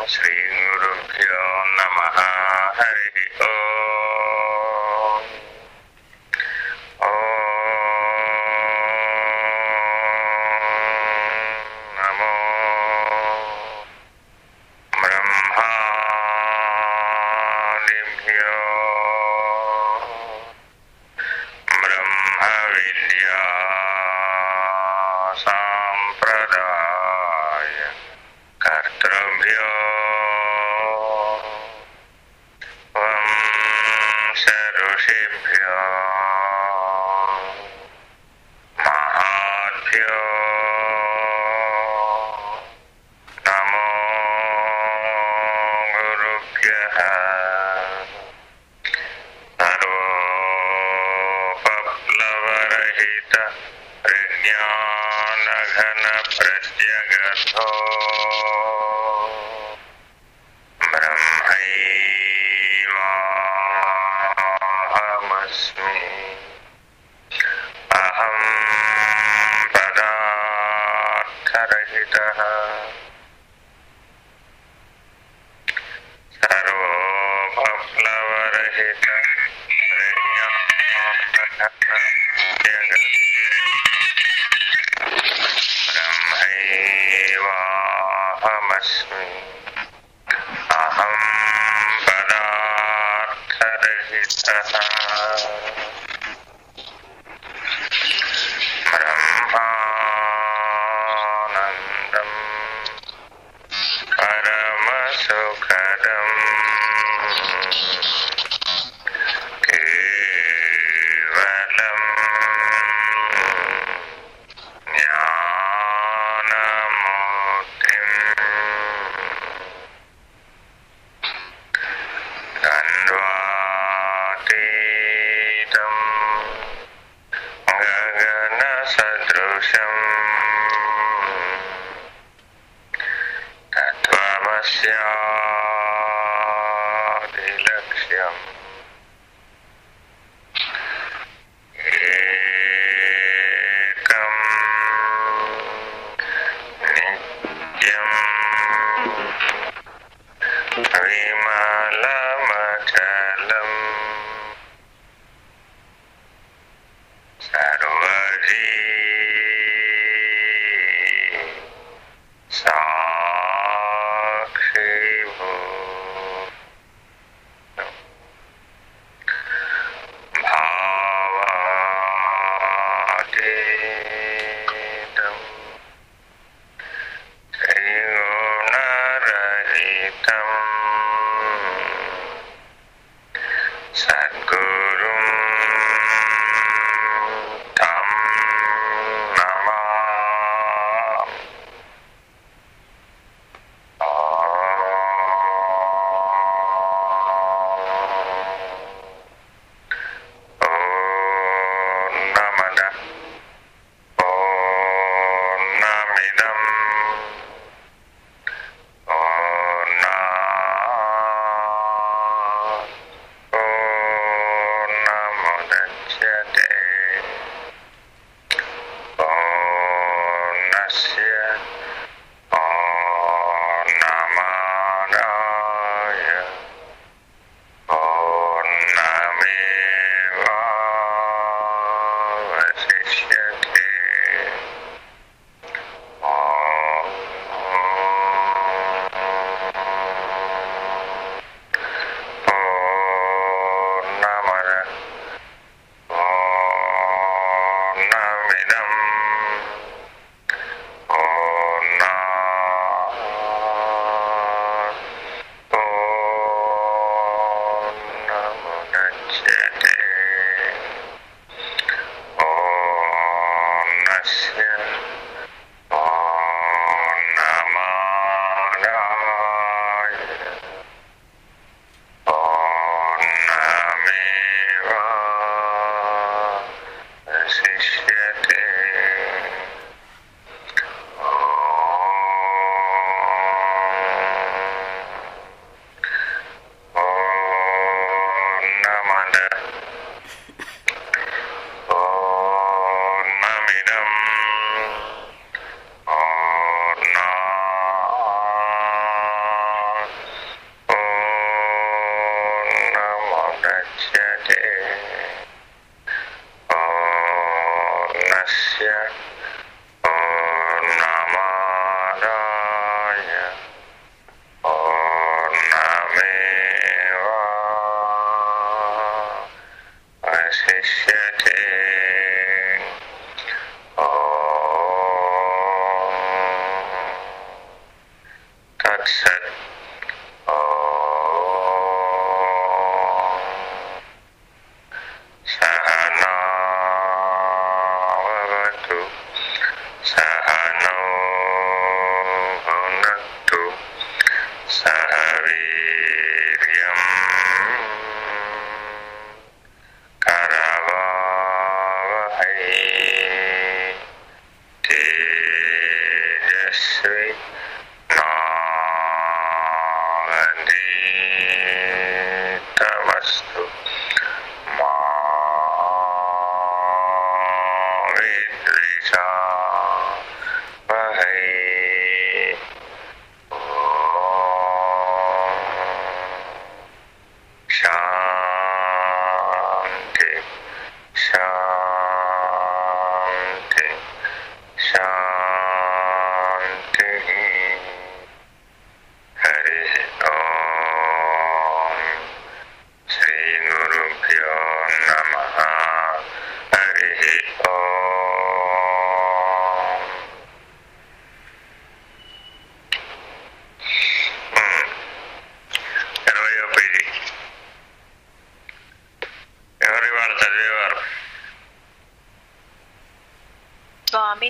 ఓం శ్రీ గురుభ్యో నమ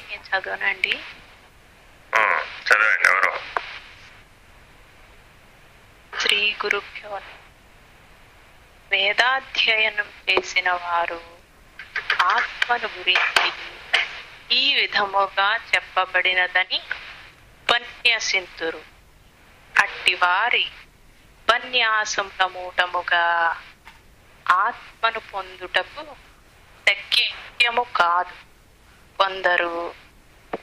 నేను చదవనండి ఉమ్, చదవండి ఎవరు? శ్రీ గురుభ్యో వేదాధ్యయనం చేసిన వారు ఆత్మను గురించి ఈ విధముగా చెప్పబడినదని ఉపన్యసింతురు. అట్టివారి ఉపన్యాసముల మూటముగా ఆత్మను పొందుటకు శక్యము కాదు. కొందరు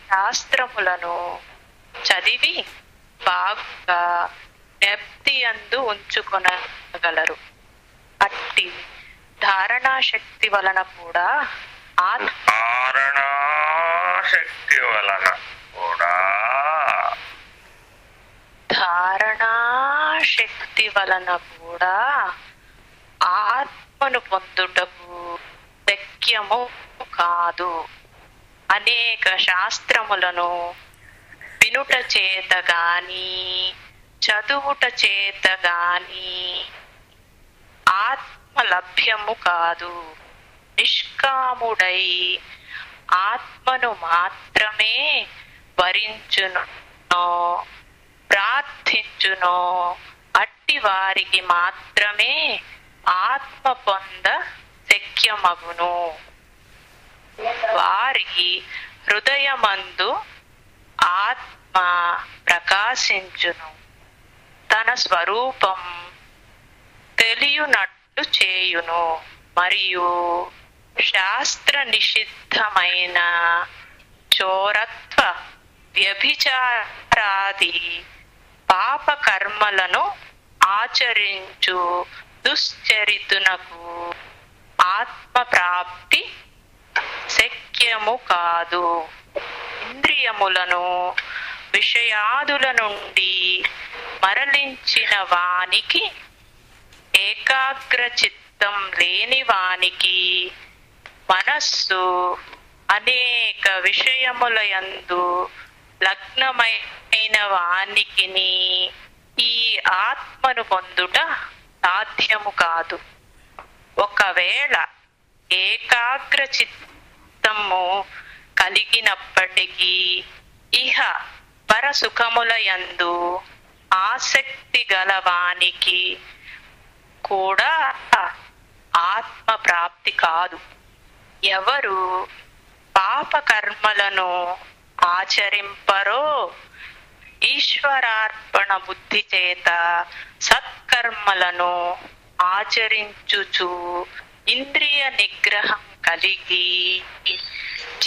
శాస్త్రములను చదివి బాగా నెప్తి అందు ఉంచుకొనగలరు. అట్టి ధారణా శక్తి వలన కూడా శక్తి వలన కూడా ధారణా శక్తి వలన కూడా ఆత్మను పొందుటకు శక్యము కాదు. అనేక శాస్త్రములను వినుట చేత గాని చదువుట చేత గాని ఆత్మ లభ్యము కాదు. నిష్కాముడై ఆత్మను మాత్రమే వరించును ప్రార్థించును అట్టి వారికి మాత్రమే ఆత్మ పొంద శక్యమగును. వారి హృదయమందు ఆత్మ ప్రకాశించును. తన స్వరూపం తెలియనట్లు చేయును. మరియు శాస్త్ర నిషిద్ధమైన చోరత్వ వ్యభిచారాది పాప కర్మలను ఆచరించు దుశ్చరితునకు ఆత్మ ప్రాప్తి శక్యము కాదు ఇంద్రియములను విషయాదుల నుండి మరలించిన వానికి ఏకాగ్ర చిత్తం లేని వానికి మనస్సు అనేక విషయముల యందు లగ్నమైన వానికి ఈ ఆత్మను పొందుట సాధ్యము కాదు ఒకవేళ ఏకాగ్ర చిత్తము కలిగినప్పటికీ ఇహ పరసుఖముల యందు ఆసక్తి గలవానికి కూడా ఆత్మ ప్రాప్తి కాదు. ఎవరు పాపకర్మలను ఆచరింపరో ఈశ్వరార్పణ బుద్ధి చేత సత్కర్మలను ఆచరించుచు ఇంద్రియ నిగ్రహం కలిగి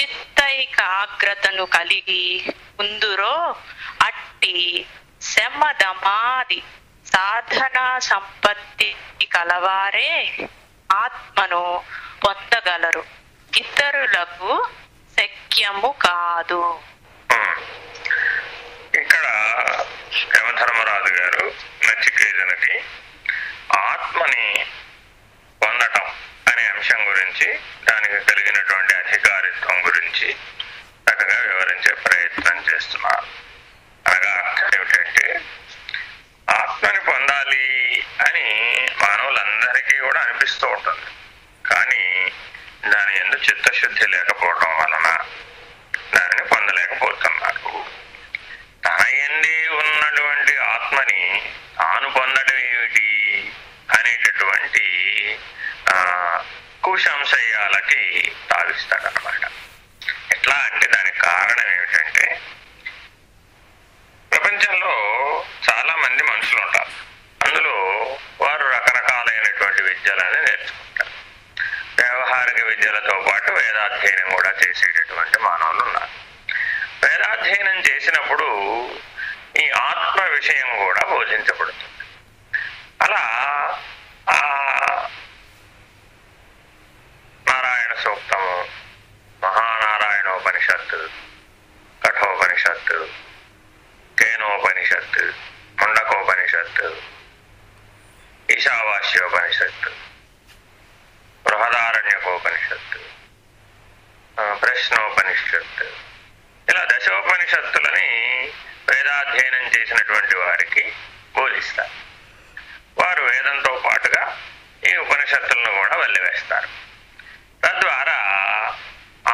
చిత్తైకాగ్రతను కలిగి ఉందురో అట్టి శమదమాది సాధనా సంపత్తి కలవారే ఆత్మను పొందగలరు. ఇతరులకు శక్యము కాదు. ఇక్కడ యమధర్మరాజు గారు నచికేతనకి ఆత్మని పొందటం అనే అంశం గురించి దానికి కలిగినటువంటి అధికారిత్వం గురించి చక్కగా వివరించే ప్రయత్నం చేస్తున్నారు అనగా అర్థం ఏమిటంటే ఆత్మని పొందాలి అని మానవులందరికీ కూడా అనిపిస్తూ ఉంటుంది. కానీ దాని ఎందు చిత్తశుద్ధి లేకపోవడం వలన దానిని పొందలేకపోతున్నారు. తన ఎందే ఉన్నటువంటి ఆత్మని తాను పొందడం ఏమిటి? అనేటటువంటి ఆ, తావిస్తాడు అనమాట ఎట్లా అంటే దానికి కారణం ఏమిటంటే ప్రపంచంలో చాలా మంది మనుషులు ఉంటారు. అందులో వారు రకరకాలైనటువంటి విద్యలను నేర్చుకుంటారు. వ్యవహారిక విద్యలతో పాటు వేదాధ్యయనం కూడా చేసేటటువంటి మానవులు ఉన్నారు. వేదాధ్యయనం చేసినప్పుడు ఈ ఆత్మ విషయం కూడా బోధించబడుతుంది. అలా నారాయణ సూక్తము మహానారాయణోపనిషత్తు కఠోపనిషత్తు కేనోపనిషత్తు ముండకోపనిషత్తు ఈశావాస్యోపనిషత్తు బృహదారణ్యకోపనిషత్తు ప్రశ్నోపనిషత్తు. ఇలా దశోపనిషత్తులని వేదాధ్యయనం చేసినటువంటి వారికి బోధిస్తారు వారు వేదంతో పాటుగా ఈ ఉపనిషత్తులను కూడా వల్లివేస్తారు తద్వారా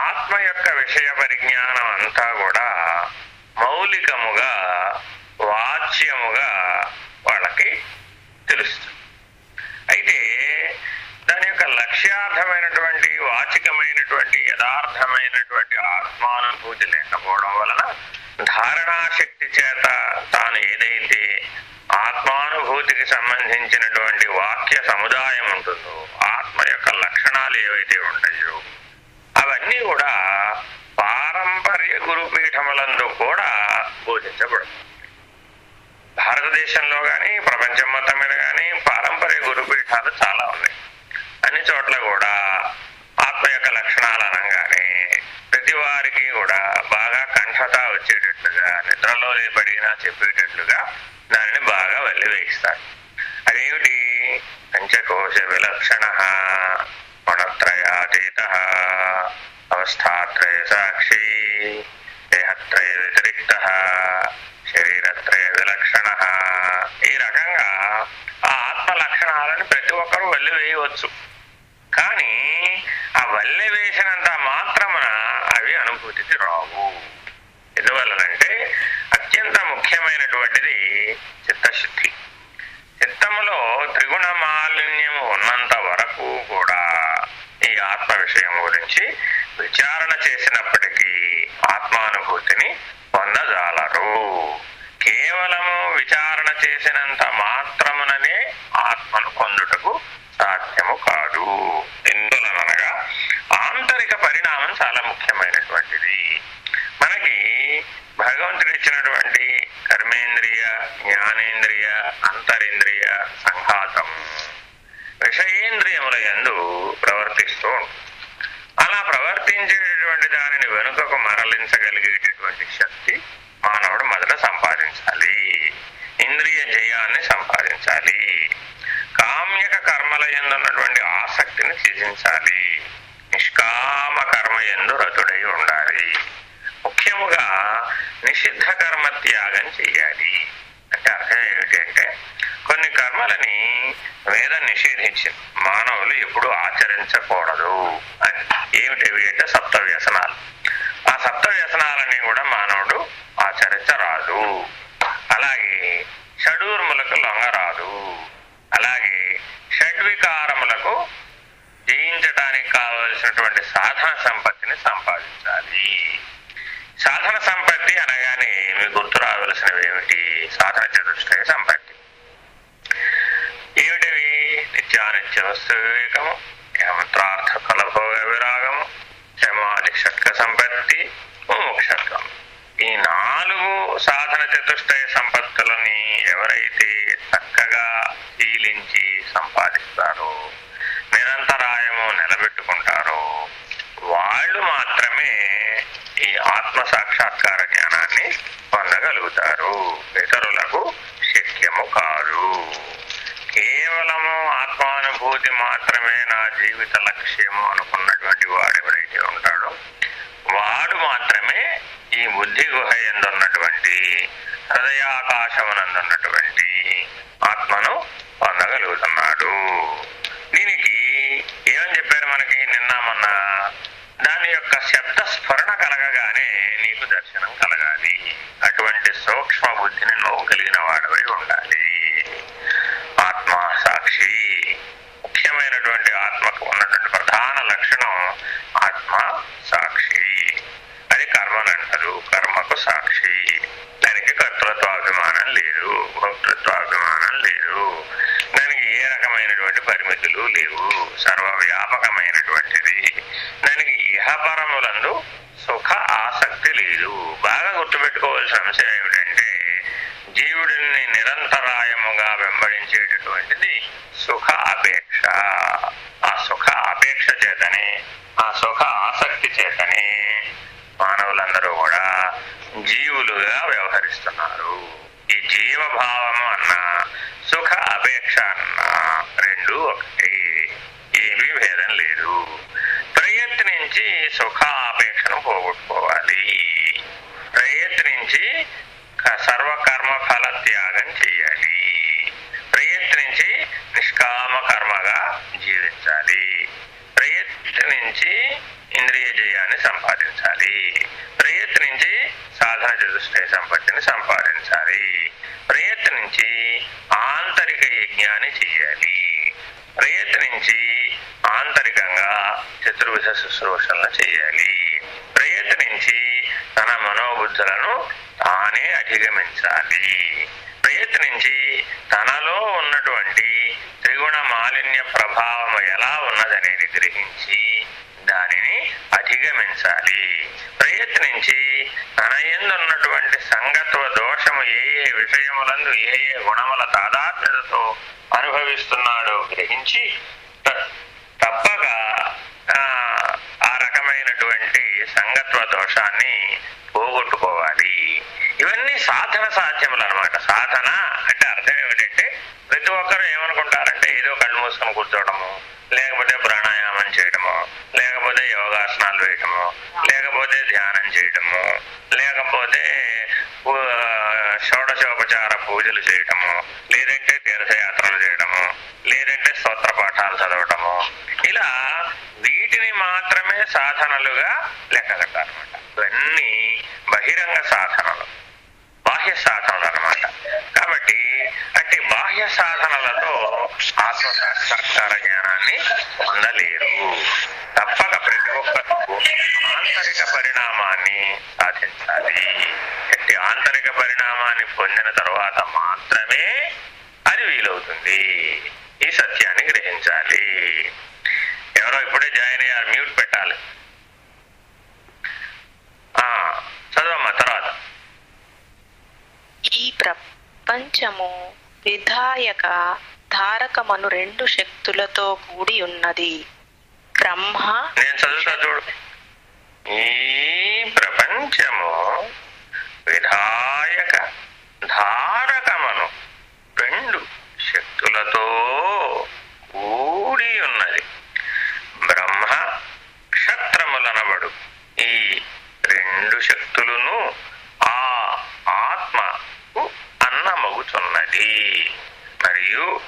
ఆత్మ యొక్క విషయ పరిజ్ఞానం అంతా కూడా మౌలికముగా వాచ్యముగా వాళ్ళకి తెలుస్తుంది. అయితే దాని యొక్క లక్ష్యార్థమైనటువంటి వాచికమైనటువంటి యథార్థమైనటువంటి ఆత్మానుభూతి లేకపోవడం వలన ధారణాశక్తి చేత తాను ఏదైతే అనుభూతికి సంబంధించినటువంటి వాక్య సముదాయం ఉంటుందో ఆత్మ యొక్క లక్షణాలు ఏవైతే ఉంటాయో అవన్నీ కూడా పారంపర్య గురుపీఠములందు కూడా బోధించబడుతుంది భారతదేశంలో కానీ ప్రపంచం మొత్తం మీద కానీ పారంపర్య గురుపీఠాలు చాలా ఉన్నాయి. అన్ని చోట్ల కూడా ఆత్మ యొక్క లక్షణాలు అనగానే ప్రతి వారికి కూడా బాగా కంఠత వచ్చేటట్లుగా నిద్రలో పడినా చెప్పేటట్లుగా తల్లి వేయిస్తారు అదేమిటి? పంచకోశ విలక్షణ గుణత్రయాతీత అవస్థాత్రయ సాక్షి దేహత్రయ వ్యతిరిక్త శరీరత్రయ విలక్షణ ఈ రకంగా ఆ ఆత్మ లక్షణాలను ప్రతి ఒక్కరూ వెళ్ళి వేయవచ్చు. కానీ ఆ వల్లె వేసినంత మాత్రమున అవి అనుభూతికి రావు. ఎందువలనంటే ముఖ్యమైనటువంటిది చిత్తశుద్ధి. చిత్తములో త్రిగుణ మాలిన్యము ఉన్నంత వరకు కూడా ఈ ఆత్మ విషయం గురించి విచారణ చేసినప్పటికీ ఆత్మానుభూతిని పొందజాలరు. కేవలము విచారణ చేసినంత మాత్రముననే ఆత్మను పొందుటకు సాధ్యము కాదు. ఎందులనగా ఆంతరిక పరిణామం చాలా ముఖ్యమైనటువంటిది. మనకి భగవంతుడు ఇచ్చినటువంటి కర్మేంద్రియ జ్ఞానేంద్రియ అంతరింద్రియ సంఘాతం విషయేంద్రియముల ఎందు ప్రవర్తిస్తూ ఉంటుంది అలా ప్రవర్తించేటటువంటి దానిని వెనుకకు మరలించగలిగేటటువంటి శక్తి మానవుడు మొదట సంపాదించాలి. ఇంద్రియ జయాన్ని సంపాదించాలి. కామ్యక కర్మల ఎందున్నటువంటి ఆసక్తిని త్యజించాలి నిష్కామ కర్మ ఎందు రతుడై ఉండాలి. ముఖ్యముగా నిషిద్ధ కర్మ త్యాగం చేయాలి. అంటే అర్థం ఏమిటంటే కొన్ని కర్మలని వేద నిషేధించింది మానవులు ఎప్పుడు ఆచరించకూడదు అని. ఏమిటవి అంటే సప్త వ్యసనాలు ఆ సప్త వ్యసనాలని కూడా మానవుడు ఆచరించరాదు. అలాగే షడూర్ములకు లొంగరాదు. అలాగే షడ్వికారములకు జయించడానికి కావలసినటువంటి సాధన సంపత్తిని సంపాదించాలి. సంపత్తి అనగానే మీకు గుర్తు రావలసినవి ఏమిటి? సాధన చతుష్టయ సంపత్తి. ఏమిటివి? నిత్యానిత్య వస్తు వివేకము యమంత్రార్థ ఫలభోగ విరాగము సమాధి షట్క సంపత్తి మోక్షత్వం ఈ నాలుగు సాధన చతుష్టయ సంపత్తులని ఎవరైతే చక్కగా శీలించి సంపాదిస్తారో నిరంతరాయము నిలబెట్టుకుంటారో వాళ్ళు మాత్రమే ఈ ఆత్మ సాక్షాత్కార జ్ఞానాన్ని పొందగలుగుతారు. ఇతరులకు శక్యము కాదు. కేవలము ఆత్మానుభూతి మాత్రమే నా జీవిత లక్ష్యము అనుకున్నటువంటి వాడు ఎవరైతే ఉంటాడో వాడు మాత్రమే ఈ బుద్ధి గుహ ఎందున్నటువంటి హృదయాకాశమునందున్నటువంటి ఆత్మను పొందగలుగుతున్నాడు. దీనికి ఏమని చెప్పారు మనకి నిన్న మొన్న? దాని యొక్క శబ్ద స్మరణ కలగగానే నీకు దర్శనం కలగాలి. అటువంటి సూక్ష్మ బుద్ధిని నువ్వు కలిగిన వాడవై ఉండాలి. ఆత్మ సాక్షి ముఖ్యమైనటువంటి ఆత్మకు ఉన్నటువంటి ప్రధాన లక్షణం ఆత్మ సాక్షి. అది కర్మనంటారు కర్మకు సాక్షి. దానికి కర్తృత్వాభిమానం లేదు. భోక్తృత్వాభిమానం లేదు. దానికి ఏ రకమైనటువంటి పరిమితులు లేవు. సర్వవ్యాపకమైనటువంటిది. దానికి ఇహపరములందు సుఖ ఆసక్తి లేదు. బాగా గుర్తుపెట్టుకోవాల్సిన అంశం ఏమిటంటే జీవుడిని నిరంతరాయముగా వెంబడించేటటువంటిది సుఖ అపేక్ష. ఆ సుఖ అపేక్ష చేతనే ఆ సుఖ ఆసక్తి చేతనే మానవులందరూ కూడా జీవులుగా వ్యవహరిస్తున్నారు. ఈ జీవభావము అన్న సుఖ అపేక్ష అన్న రెండు ఒకటి ఏమీ భేదం లేదు ప్రయత్నించి సుఖాపేక్షను పోగొట్టుకోవాలి. ప్రయత్నించి సర్వకర్మ ఫల త్యాగం చేయాలి. ప్రయత్నించి నిష్కామ కర్మగా జీవించాలి. ప్రయత్నించి ఇంద్రియ జయాన్ని సంపాదించాలి. ప్రయత్నించి సాధన చతుష్ట సంపత్తిని సంపాదించాలి. ప్రయత్నించి ఆంతరిక యజ్ఞాన్ని చేయాలి. ప్రయత్నించి ఆంతరికంగా చతుర్విధ శుశ్రూషణ చేయాలి. ప్రయత్నించి తన మనోబుద్ధులను తానే అధిగమించాలి. ప్రయత్నించి తనలో ఉన్నటువంటి త్రిగుణ మాలిన్య ప్రభావం ఎలా ఉన్నదనేది గ్రహించి దానిని అధిగమించాలి. ప్రయత్నించి తన ఎందున్నటువంటి సంగత్వ దోషము ఏ ఏ విషయములందు ఏ ఏ గుణముల తాదాత్మ్యతతో అనుభవిస్తున్నాడో గ్రహించి త- తప్పక ఆ, ఆ రకమైనటువంటి సంగత్వ దోషాన్ని పోగొట్టుకోవాలి. ఇవన్నీ సాధన సాధ్యములు అనమాట సాధన అంటే అర్థం ఏమిటంటే ప్రతి ఒక్కరు ఏమనుకుంటారంటే ఏదో కళ్ళు మూసుకొని కూర్చోవడము లేకపోతే ప్రాణాయామం చేయడము లేకపోతే యోగాసనాలు వేయటము లేకపోతే ధ్యానం చేయటము లేకపోతే షోడశోపచార పూజలు చేయటము లేదంటే తీర్థయాత్ర లేదంటే స్తోత్ర పాఠాలు చదవటము. ఇలా వీటిని మాత్రమే సాధనలుగా లెక్క కట్టాలన్నమాట ఇవన్నీ బహిరంగ సాధనలు. బాహ్య సాధనలు అన్నమాట. కాబట్టి అంటే బాహ్య సాధనలతో ఆత్మ సాక్షాత్కార జ్ఞానాన్ని పొందలేరు. తప్పక ప్రతి ఒక్కరు ఆంతరిక పరిణామాన్ని సాధించాలి. అంటే ఆంతరిక పరిణామాన్ని పొందిన తర్వాత మాత్రమే అది వీలవుతుంది. ఈ సత్యాన్ని గ్రహించాలి. ఎవరో ఇప్పుడే జాయిన్ అయ్యారు మ్యూట్ పెట్టాలి. ఆ చదవమ్మా తర్వాత. ఈ ప్రపంచము విధాయక ధారకమను రెండు శక్తులతో కూడి ఉన్నది. బ్రహ్మ నేను చదువుతా చూడు. ఈ ప్రపంచము విధాయక ధారకమను రెండు శక్తులతో కూడి ఉన్నది. బ్రహ్మ క్షత్రములనబడు. ఈ రెండు శక్తులను ఆ ఆత్మకు అన్నమగుచున్నది. మరియు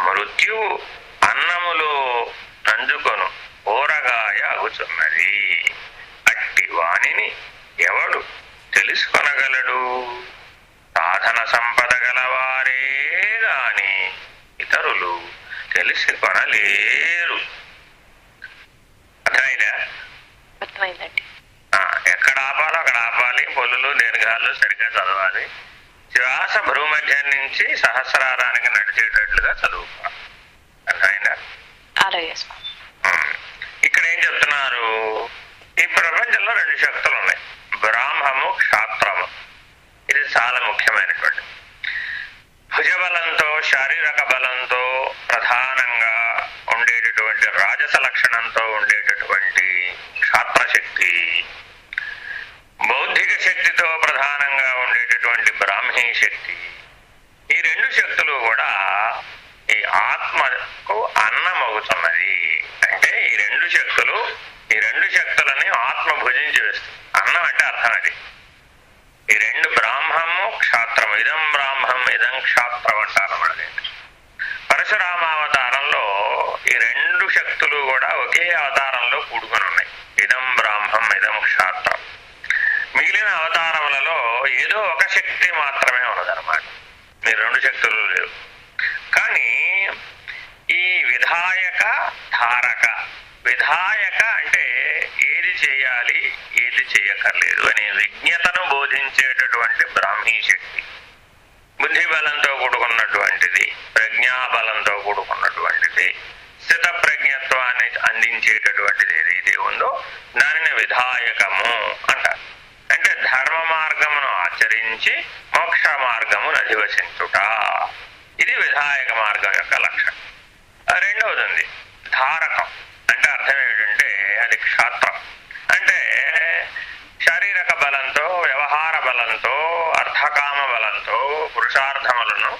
మృత్యువు అన్నములో నంజుకొను ఊరగాయాగుచున్నది అట్టి వాణిని ఎవడు తెలుసుకొనగలడు? సాధన సంపద గలవారే గాని ఇతరులు తెలుసుకొనలేరు అర్థమైందా? అర్థమైందండి. ఎక్కడ ఆపాలో అక్కడ ఆపాలి. పొల్లులు దీర్ఘాలు సరిగ్గా చదవాలి. శ్వాస భ్రూమధ్యం నుంచి సహస్రారానికి నడిచేటట్లుగా చదువుకోవాలి. అర్థమైందా. ఇక్కడ ఏం చెప్తున్నారు? ఈ ప్రపంచంలో రెండు శక్తులు ఉన్నాయి. బ్రాహ్మము క్షాత్రము. ఇది చాలా ముఖ్యమైనటువంటి భుజబలంతో శారీరక బలంతో ప్రధానంగా ఉండేటటువంటి రాజస లక్షణంతో ఉండేటటువంటి క్షాత్రశక్తి బౌద్ధిక శక్తితో ప్రధానంగా ఉండేటటువంటి బ్రాహ్మీ శక్తి ఈ రెండు శక్తులు కూడా ఈ ఆత్మకు అన్నం అవుతున్నది అంటే ఈ రెండు శక్తులు ఈ రెండు శక్తులని ఆత్మ భుజించి వేస్తుంది. అన్నం అంటే అర్థం అది. ఈ రెండు బ్రాహ్మము క్షాత్రం ఇదం బ్రాహ్మం ఇదం క్షాత్రం అంటారు పరశురామావతారంలో ఈ రెండు శక్తులు కూడా ఒకే అవతారంలో కూడుకొని ఉన్నాయి. ఇదం బ్రాహ్మం ఇదం క్షాత్రం. మిగిలిన అవతారములలో ఏదో ఒక శక్తి మాత్రమే ఉన్నదన్నమాట. మీ రెండు శక్తులు లేవు. కానీ ఈ విధాయక ధారక. విధాయక అంటే ఏది చేయాలి ఏది చేయక్కర్లేదు అనే విజ్ఞతను బోధించేటటువంటి బ్రాహ్మీ శక్తి. బుద్ధి బలంతో కూడుకున్నటువంటిది ప్రజ్ఞాబలంతో కూడుకున్నటువంటిది స్థిత ప్రజ్ఞత్వాన్ని అందించేటటువంటిది ఏదైతే ఉందో దానిని విధాయకము అంటారు. అంటే ధర్మ మార్గమును ఆచరించి మోక్ష మార్గమును అధివసించుట. ఇది విధాయక మార్గం యొక్క లక్షణం. రెండవది ఉంది ధారకం అంటే అర్థం ఏమిటంటే అది క్షాత్రం అంటే శారీరక బలంతో వ్యవహార బలంతో అర్థకామ బలంతో పురుషార్థములను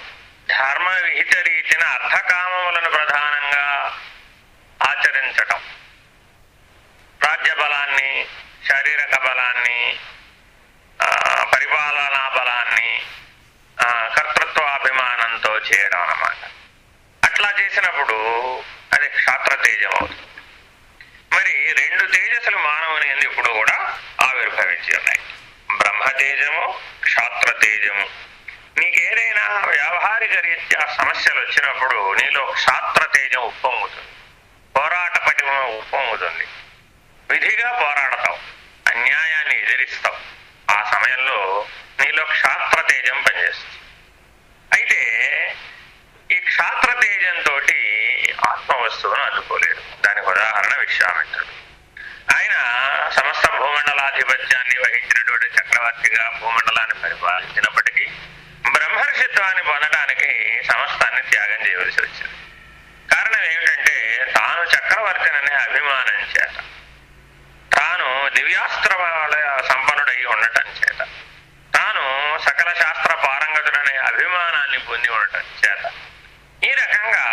ధర్మ విహిత రీతిన అర్థకామములను ప్రధానంగా ఆచరించటం. రాజ్య బలాన్ని శారీరక బలాన్ని ఆ, పరిపాలనా బలాన్ని ఆ, కర్తృత్వాభిమానంతో చేయడం అన్నమాట అట్లా చేసినప్పుడు అది క్షాత్ర తేజం అవుతుంది మరి రెండు తేజస్సులు మానవుని ఎందు ఇప్పుడు కూడా ఆవిర్భవించి ఉన్నాయి క్షాత్ర తేజము నీకేదైనా వ్యావహారిక రీత్యా సమస్యలు వచ్చినప్పుడు నీలో క్షాత్ర తేజం ఉప్పొంగుతుంది. పోరాట పటిమ ఉప్పొంగుతుంది. విధిగా పోరాడతావు. అన్యాయాన్ని ఎదిరిస్తావు. ఆ సమయంలో నీలో క్షాత్ర తేజం పనిచేస్తుంది. అయితే ఈ క్షాత్ర తేజంతో ఆత్మవస్తువును అందుకోలేడు. దానికి ఉదాహరణ విశ్వామిత్రుడు. సమస్త భూమండలాధిపత్యాన్ని వహించినటువంటి చక్రవర్తిగా భూమండలాన్ని పరిపాలించినప్పటికీ బ్రహ్మర్షిత్వాన్ని పొందడానికి సమస్తాన్ని త్యాగం చేయవలసి వచ్చింది. కారణం ఏమిటంటే తాను చక్రవర్తిననే అభిమానం చేత తాను దివ్యాస్త్రముల సంపన్నుడై ఉండటం చేత తాను సకల శాస్త్ర పారంగతుడనే అభిమానాన్ని పొంది ఉండటం చేత. ఈ రకంగా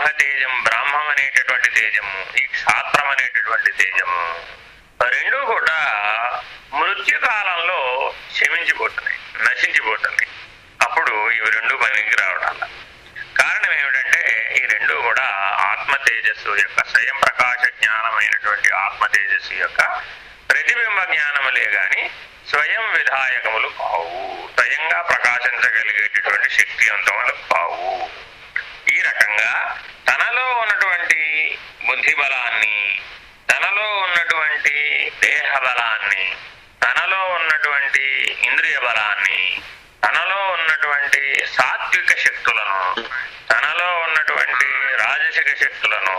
బ్రాహ్మ తేజం బ్రాహ్మం అనేటటువంటి తేజము ఈ క్షాత్రం అనేటటువంటి తేజము రెండూ కూడా మృత్యుకాలంలో క్షమించిపోతున్నాయి నశించిపోతున్నాయి. అప్పుడు ఇవి రెండు పనికి రావడాల. కారణం ఏమిటంటే ఈ రెండు కూడా ఆత్మ తేజస్సు యొక్క స్వయం ప్రకాశ జ్ఞానమైనటువంటి ఆత్మ తేజస్సు యొక్క ప్రతిబింబ జ్ఞానములే గాని స్వయం విధాయకములు కావు. స్వయంగా ప్రకాశించగలిగేటటువంటి శక్తివంతములు కావు. ఈ రకంగా తనలో ఉన్నటువంటి బుద్ధి బలాన్ని తనలో ఉన్నటువంటి దేహ బలాన్ని తనలో ఉన్నటువంటి ఇంద్రియ బలాన్ని తనలో ఉన్నటువంటి సాత్విక శక్తులను తనలో ఉన్నటువంటి రాజసిక శక్తులను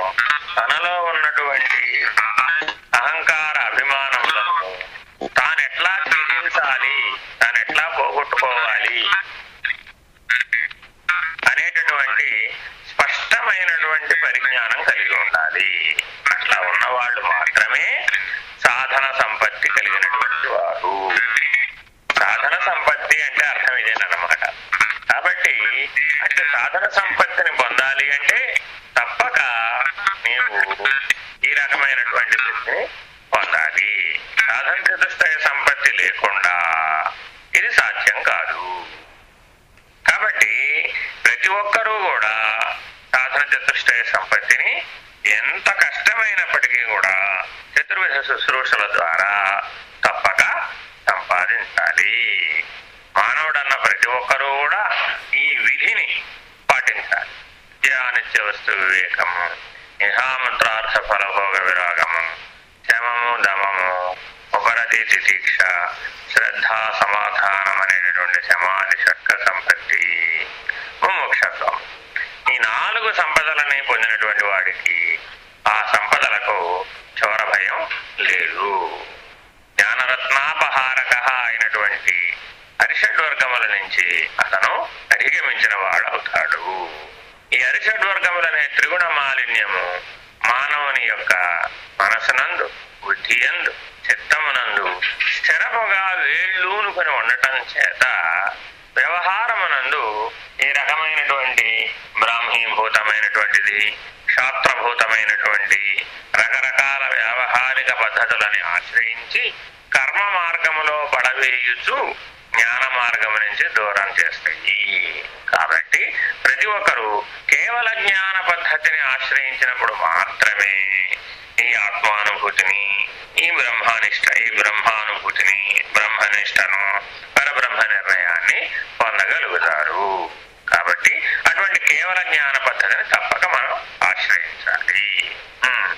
కేవల జ్ఞాన పద్ధతిని తప్పక మనం ఆశ్రయించాలి.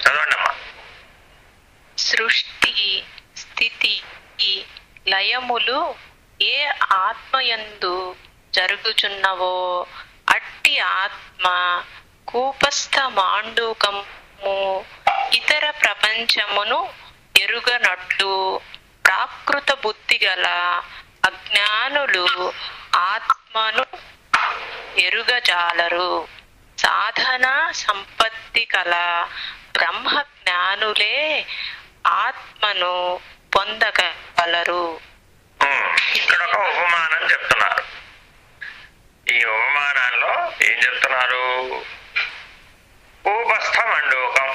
చదవండమ్మా. సృష్టి స్థితి లయములు ఏ ఆత్మయందు జరుగుచున్నవో అట్టి ఆత్మ కూపస్థ మాండూకము ఇతర ప్రపంచమును ఎరుగనట్లు ప్రాకృత బుద్ధి గల అజ్ఞానులు ఆత్మను ఎరుగజాలరు. సాధన సంపత్తి కల బ్రహ్మ జ్ఞానులే ఆత్మను పొందగలరు. ఇక్కడ ఒక ఉపమానం చెప్తున్నారు. ఈ ఉపమానాల్లో ఏం చెప్తున్నారు? ఉపస్థ మండూకం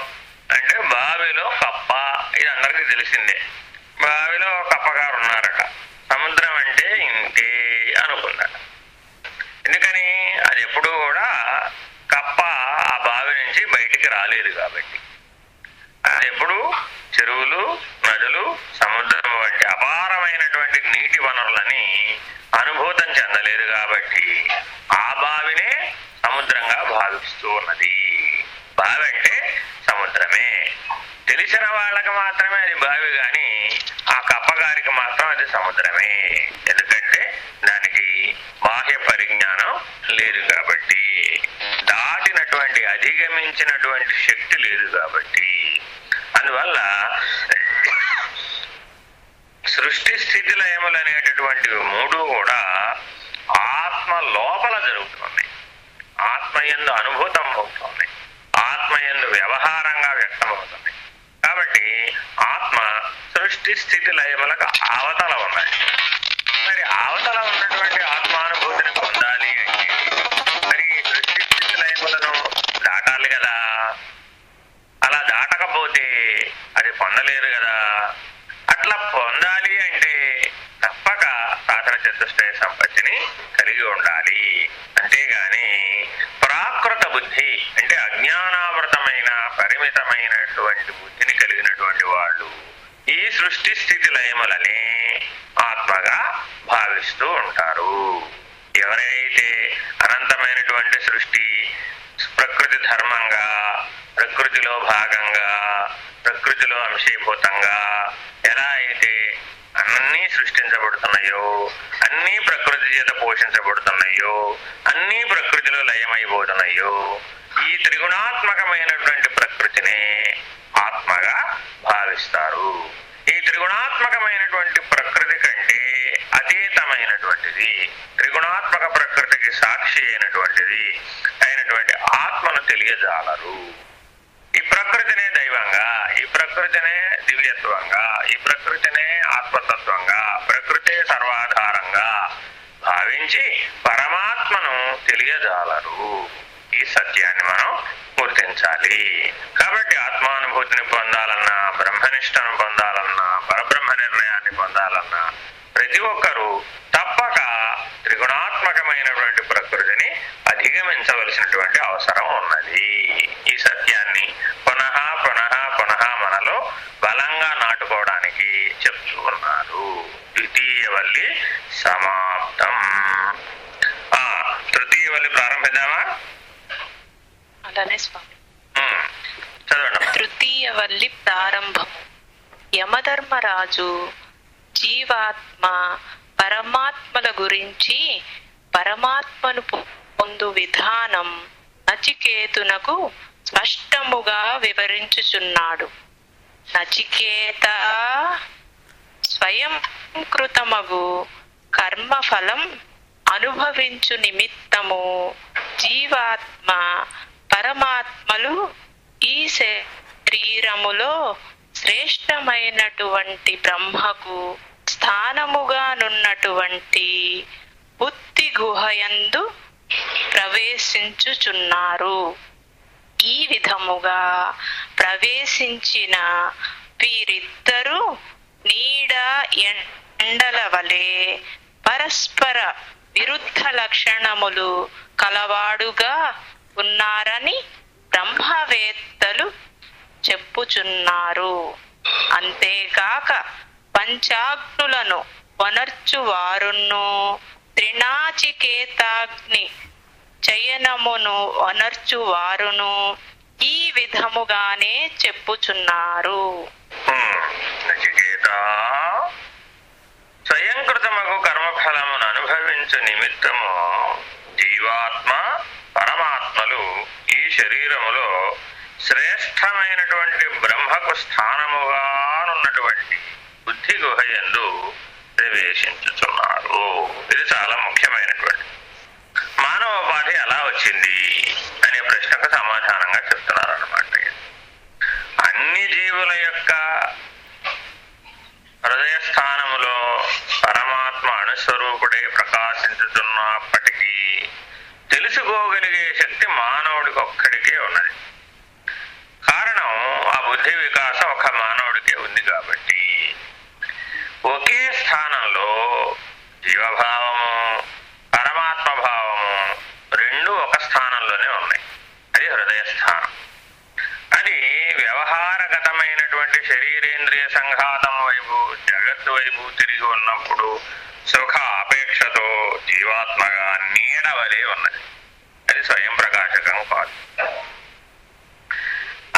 అంటే బావిలో కప్ప ఇది అందరికీ తెలిసిందే. బావిలో ఒక కప్పగారు ఉన్నారట. సముద్రం అంటే ఇంతే ఎందుకని? అది ఎప్పుడూ కూడా కప్ప ఆ బావి నుంచి బయటికి రాలేదు కాబట్టి. అది ఎప్పుడు చెరువులు నదులు సముద్రం వంటి అపారమైనటువంటి నీటి వనరులని అనుభూతం చెందలేదు కాబట్టి ఆ బావినే సముద్రంగా భావిస్తూ ఉన్నది. బావి అంటే సముద్రమే. తెలిసిన వాళ్ళకి మాత్రమే అది బావి కానీ ఆ కప్పగారికి మాత్రం అది సముద్రమే. ఎందుకంటే దానికి బాహ్య పరిజ్ఞానం లేదు కాబట్టి దాటినటువంటి అధిగమించినటువంటి శక్తి లేదు కాబట్టి. అందువల్ల సృష్టి స్థితి లయములు అనేటటువంటివి మూడు కూడా ఆత్మ లోపల జరుగుతున్నాయి ఆత్మయందు అనుభూతం అవుతుంది. ఆత్మయందు వ్యవహారంగా వ్యక్తమవుతుంది. కాబట్టి ఆత్మ సృష్టి స్థితి లయములకు అవతల ఉన్నాయి మరి అవతల ఉన్నటువంటి ఆత్మానుభూతిని పొందాలి అంటే మరి సృష్టి స్థితి లయములను దాటాలి కదా. అలా దాటకపోతే అది పొందలేరు కదా. అట్లా పొందాలి అంటే తప్పక సాధన చతుష్టయ సంపత్తిని కలిగి ఉండాలి. అంతేగాని ప్రాకృత బుద్ధి అంటే అజ్ఞానావృత అజ్ఞానావృతమైన పరిమితమైనటువంటి బుద్ధిని కలిగినటువంటి వాళ్ళు ఈ సృష్టి స్థితి లయములని ఆత్మగా భావిస్తూ ఉంటారు. ఎవరైతే అనంతమైనటువంటి సృష్టి ప్రకృతి ధర్మంగా ప్రకృతిలో భాగంగా ప్రకృతిలో అంశీభూతంగా ఎలా అయితే అన్నీ సృష్టించబడుతున్నాయో అన్నీ ప్రకృతి చేత పోషించబడుతున్నాయో అన్నీ ప్రకృతిలో లయమైపోతున్నాయో ఈ త్రిగుణాత్మకమైనటువంటి ప్రకృతినే ఆత్మగా భావిస్తారు. ఈ త్రిగుణాత్మకమైనటువంటి ప్రకృతి కంటే అతీతమైనటువంటిది త్రిగుణాత్మక ప్రకృతికి సాక్షి అయినటువంటిది అయినటువంటి ఆత్మను తెలియజాలరు. ఈ ప్రకృతినే దైవంగా ఈ ప్రకృతినే దివ్యత్వంగా ఈ ప్రకృతినే ఆత్మతత్వంగా ప్రకృతే సర్వాధారంగా భావించి పరమాత్మను తెలియజాలరు. ఈ సత్యాన్ని మనం గుర్తించాలి. కాబట్టి ఆత్మానుభూతిని పొందాలన్నా బ్రహ్మనిష్టను పొందాలన్నా పరబ్రహ్మ నిర్ణయాన్ని పొందాలన్నా ప్రతి ఒక్కరూ తప్పక త్రిగుణాత్మకమైనటువంటి ప్రకృతిని అధిగమించవలసినటువంటి అవసరం ఉన్నది. ఈ సత్యాన్ని పునః పునః పునః మనలో బలంగా నాటుకోవడానికి చెప్తూ ఉన్నారు. ద్వితీయ వల్లి సమాప్తం. తృతీయ వల్లి ప్రారంభిద్దామా? అలానే స్వామి తృతీయ వల్లి ప్రారంభము యమధర్మరాజు జీవాత్మ పరమాత్మల గురించి పరమాత్మను పొందు విధానం నచికేతునకు స్పష్టముగా వివరించుచున్నాడు. నచికేత స్వయం కృతమగు కర్మఫలం అనుభవించు నిమిత్తము జీవాత్మ పరమాత్మలు ఈ శరీరములో శ్రేష్టమైనటువంటి బ్రహ్మకు స్థానముగానున్నటువంటి బుద్ధి గుహయందు ప్రవేశించుచున్నారు. ఈ విధముగా ప్రవేశించిన వీరిద్దరూ నీడ ఎండల వలె పరస్పర విరుద్ధ లక్షణములు కలవాడుగా ఉన్నారని బ్రహ్మవేత్తలు చెప్పుచున్నారు. అంతేగాక పంచాగ్నులను వనర్చువారును. త్రినాచికేతాగ్ని చయనమును వనర్చువారును. ఈ విధముగానే చెప్పుచున్నారు. హ్మ్. స్వయంకృతమగు కర్మఫలమును అనుభవించు నిమిత్తము జీవాత్మ పరమాత్మలు ఈ శరీరములో శ్రేష్టమైనటువంటి బ్రహ్మకు స్థానముగానున్నటువంటి బుద్ధి గుహయందు ప్రవేశించుతున్నారు ఇది చాలా ముఖ్యమైనటువంటి మానవ ఉపాధి ఎలా వచ్చింది అనే ప్రశ్నకు సమాధానంగా చెప్తున్నారు అనమాట అన్ని జీవుల యొక్క హృదయ స్థానములో పరమాత్మ అణుస్వరూపుడే ప్రకాశించుతున్నప్పటికీ తెలుసుకోగలిగే శక్తి మానవుడికి ఒక్కడికే ఉన్నది. కారణం ఆ బుద్ధి వికాసం ఒక మానవుడికే ఉంది కాబట్టి ఒకే స్థానంలో జీవభావము పరమాత్మ భావము రెండు ఒక స్థానంలోనే ఉన్నాయి. అది హృదయ స్థానం. అది వ్యవహారగతమైనటువంటి శరీరేంద్రియ సంఘాతం వైపు జగత్తు వైపు తిరిగి ఉన్నప్పుడు సుఖ అపేక్షతో జీవాత్మగా నీడవలే ఉన్నది. అది స్వయం ప్రకాశకం కాదు.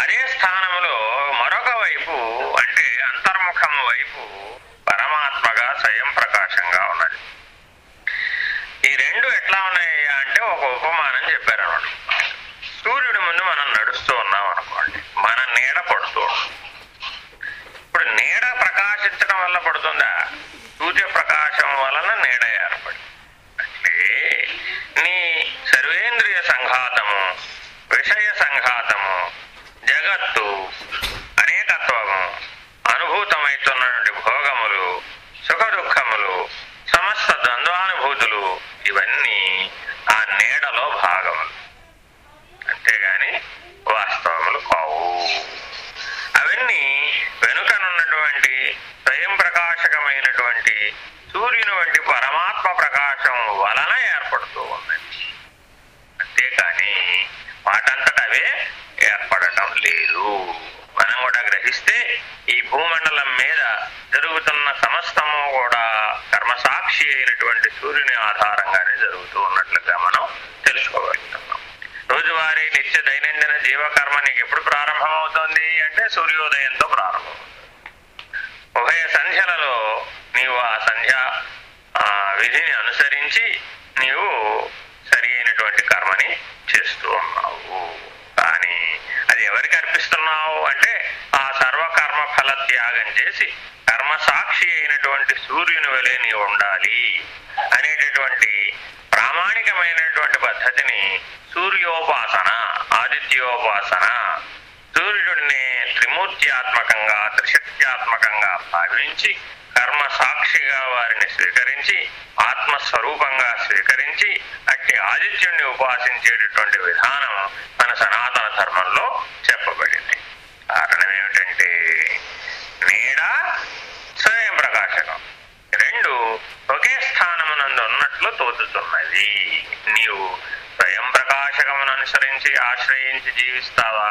అదే స్థానంలో మరొక వైపు అంటే అంతర్ముఖం వైపు పరమాత్మగా స్వయం ప్రకాశంగా ఉన్నది. ఈ రెండు ఎట్లా ఉన్నాయ్యా అంటే ఒక ఉపమానం చెప్పారనమాట సూర్యుడి ముందు మనం నడుస్తూ ఉన్నాం అనుకోండి. మన నీడ పడుతూ ఇప్పుడు నీడ ప్రకాశించడం వల్ల పడుతుందా? సూర్య ప్రకాశం వలన నీడ ఏర్పడి అంటే నీ సర్వేంద్రియ సంఘాతము విషయ సంఘాతము జగత్తు అనేకత్వము అనుభూతమైతున్నటువంటి భోగములు సుఖ దుఃఖములు సమస్త ద్వంద్వానుభూతులు ఇవన్నీ ఆ నీడలో భాగములు అంతేగాని వాస్తవములు కావు అవన్నీ వెనుకనున్నటువంటి స్వయం ప్రకాశకమైనటువంటి సూర్యుని వంటి పరమాత్మ ప్రకాశం వలన ఏర్పడుతూ ఉన్నాయి అంతేకాని వాటంతట అవే ఏర్పడటం లేదు మనం కూడా గ్రహిస్తే ఈ భూమండలం మీద జరుగుతున్న సమస్తము కూడా కర్మసాక్షి అయినటువంటి సూర్యుని ఆధారంగానే జరుగుతూ ఉన్నట్లుగా మనం తెలుసుకోగలుగుతున్నాం రోజువారీ నిత్య దైనందిన జీవకర్మ నీకు ఎప్పుడు ప్రారంభమవుతుంది అంటే సూర్యోదయంతో ప్రారంభం ఉభయ సంధ్యలలో నీవు ఆ సంధ్య ఆ, విధిని అనుసరించి నీవు సరి అయినటువంటి కర్మని చేస్తూ ఉన్నావు కానీ అది ఎవరికి అర్పిస్తున్నావు అంటే ఆ సర్వకర్మ ఫల త్యాగం చేసి కర్మ సాక్షి అయినటువంటి సూర్యుని వలె నీవు ఉండాలి అనేటటువంటి ప్రామాణికమైనటువంటి పద్ధతిని సూర్యోపాసన ఆదిత్యోపాసన సూర్యుడిని త్రిమూర్త్యాత్మకంగా త్రిశక్త్యాత్మకంగా భావించి కర్మ సాక్షిగా వారిని స్వీకరించి ఆత్మస్వరూపంగా స్వీకరించి అట్టి ఆదిత్యుణ్ణి ఉపాసించేటటువంటి విధానం మన సనాతన ధర్మంలో చెప్పబడింది కారణం ఏమిటంటే నీడ స్వయం ప్రకాశకం రెండు ఒకే స్థానమునందు ఉన్నట్లు తోచుతున్నది నీవు స్వయం ప్రకాశకమును అనుసరించి ఆశ్రయించి జీవిస్తావా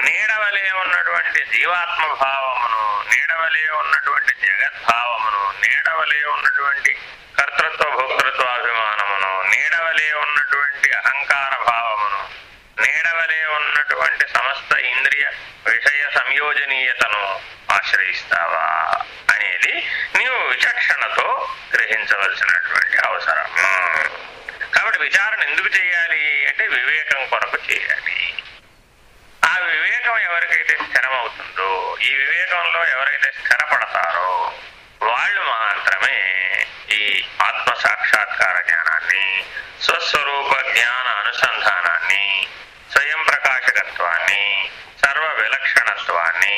నీడవలే ఉన్నటువంటి జీవాత్మ భావమును నీడవలే ఉన్నటువంటి జగద్భావమును నీడవలే ఉన్నటువంటి కర్తృత్వ భోక్తృత్వాభిమానమును నీడవలే ఉన్నటువంటి అహంకార భావమును నీడవలే ఉన్నటువంటి సమస్త ఇంద్రియ విషయ సంయోజనీయతను ఆశ్రయిస్తావా అనేది అనేది నీవు విచక్షణతో గ్రహించవలసినటువంటి అవసరం కాబట్టి విచారణ ఎందుకు చేయాలి అంటే వివేకం కొరకు చేయాలి ఆ వివేకం ఎవరికైతే స్థిరమవుతుందో ఈ వివేకంలో ఎవరైతే స్థిరపడతారో వాళ్ళు మాత్రమే ఈ ఆత్మ సాక్షాత్కార జ్ఞానాన్ని స్వస్వరూప జ్ఞాన అనుసంధానాన్ని స్వయం ప్రకాశకత్వాన్ని సర్వ విలక్షణత్వాన్ని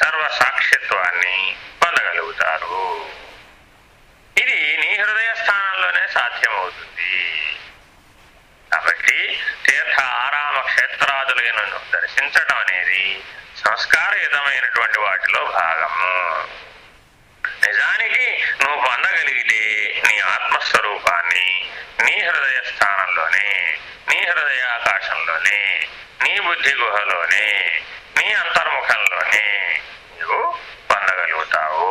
సర్వ సాక్షిత్వాన్ని పొందగలుగుతారు ఇది నీ హృదయ స్థానంలోనే సాధ్యమవుతుంది కాబట్టి తీర్థ ఆరామ క్షేత్రాదులను దర్శించడం అనేది సంస్కారయుతమైనటువంటి వాటిలో భాగము. నిజానికి నువ్వు పొందగలిగితే నీ ఆత్మస్వరూపాన్ని నీ హృదయ స్థానంలోనే నీ హృదయాకాశంలోనే నీ బుద్ధి గుహలోనే నీ అంతర్ముఖంలోనే నువ్వు పొందగలుగుతావు.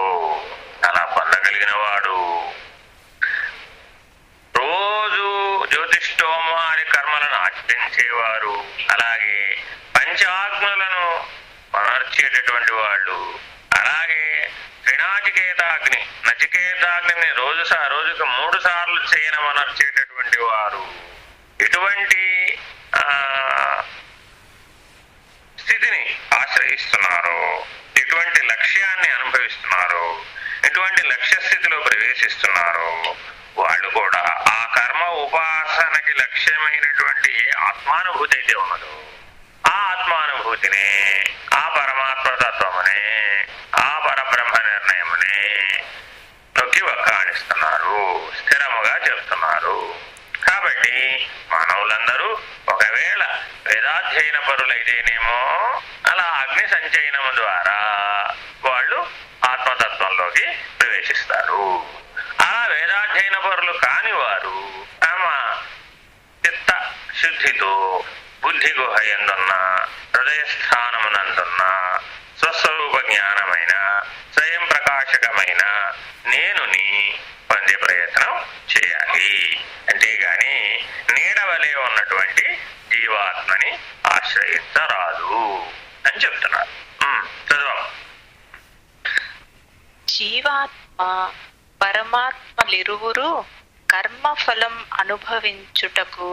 అలా పొందగలిగిన వాడు రోజు జ్యోతిష్టోమాది కర్మలను ఆచరించేవారు అలాగే పంచాగ్నులను అనర్చేటటువంటి వాళ్ళు. అలాగే త్రినాచికేతాగ్ని నచికేతాగ్ని రోజు సా- రోజుకు మూడు సార్లు చేయనమనర్చేటటువంటి వారు. ఇటువంటి స్థితిని ఆశ్రయిస్తున్నారో. ఎటువంటి లక్ష్యాన్ని అనుభవిస్తున్నారో? ఎటువంటి లక్ష్య స్థితిలో ప్రవేశిస్తున్నారో? వాళ్ళు కూడా ఆ కర్మ ఉపాసనకి లక్ష్యమైనటువంటి ఏ ఆత్మానుభూతి అయితే ఉన్నదో ఆత్మానుభూతిని ఆ పరమాత్మ తత్వమునే ఆ పరబ్రహ్మ నిర్ణయమునే నొక్కి వక్కాణిస్తున్నారు స్థిరముగా చెప్తున్నారు. కాబట్టి మానవులందరూ ఒకవేళ వేదాధ్యయన పరులైతేనేమో అలా అగ్ని సంచయనము ద్వారా వాళ్ళు ఆత్మతత్వంలోకి ప్రవేశిస్తారు. అలా వేదాధ్యయన పరులు కాని వారు తమ చిత్త శుద్ధితో బుద్ధి గుహ ఎందున్న హృదయస్థానమునందున్న స్వస్వరూప జ్ఞానమైన స్వయం ప్రకాశకమైన నేనుని పొందే ప్రయత్నం చేయాలి. అంతేగాని నీడవలే ఉన్నటువంటి జీవాత్మని ఆశ్రయించరాదు అని చెప్తున్నారు చదువు. జీవాత్మ పరమాత్మలిరువురు కర్మఫలం అనుభవించుటకు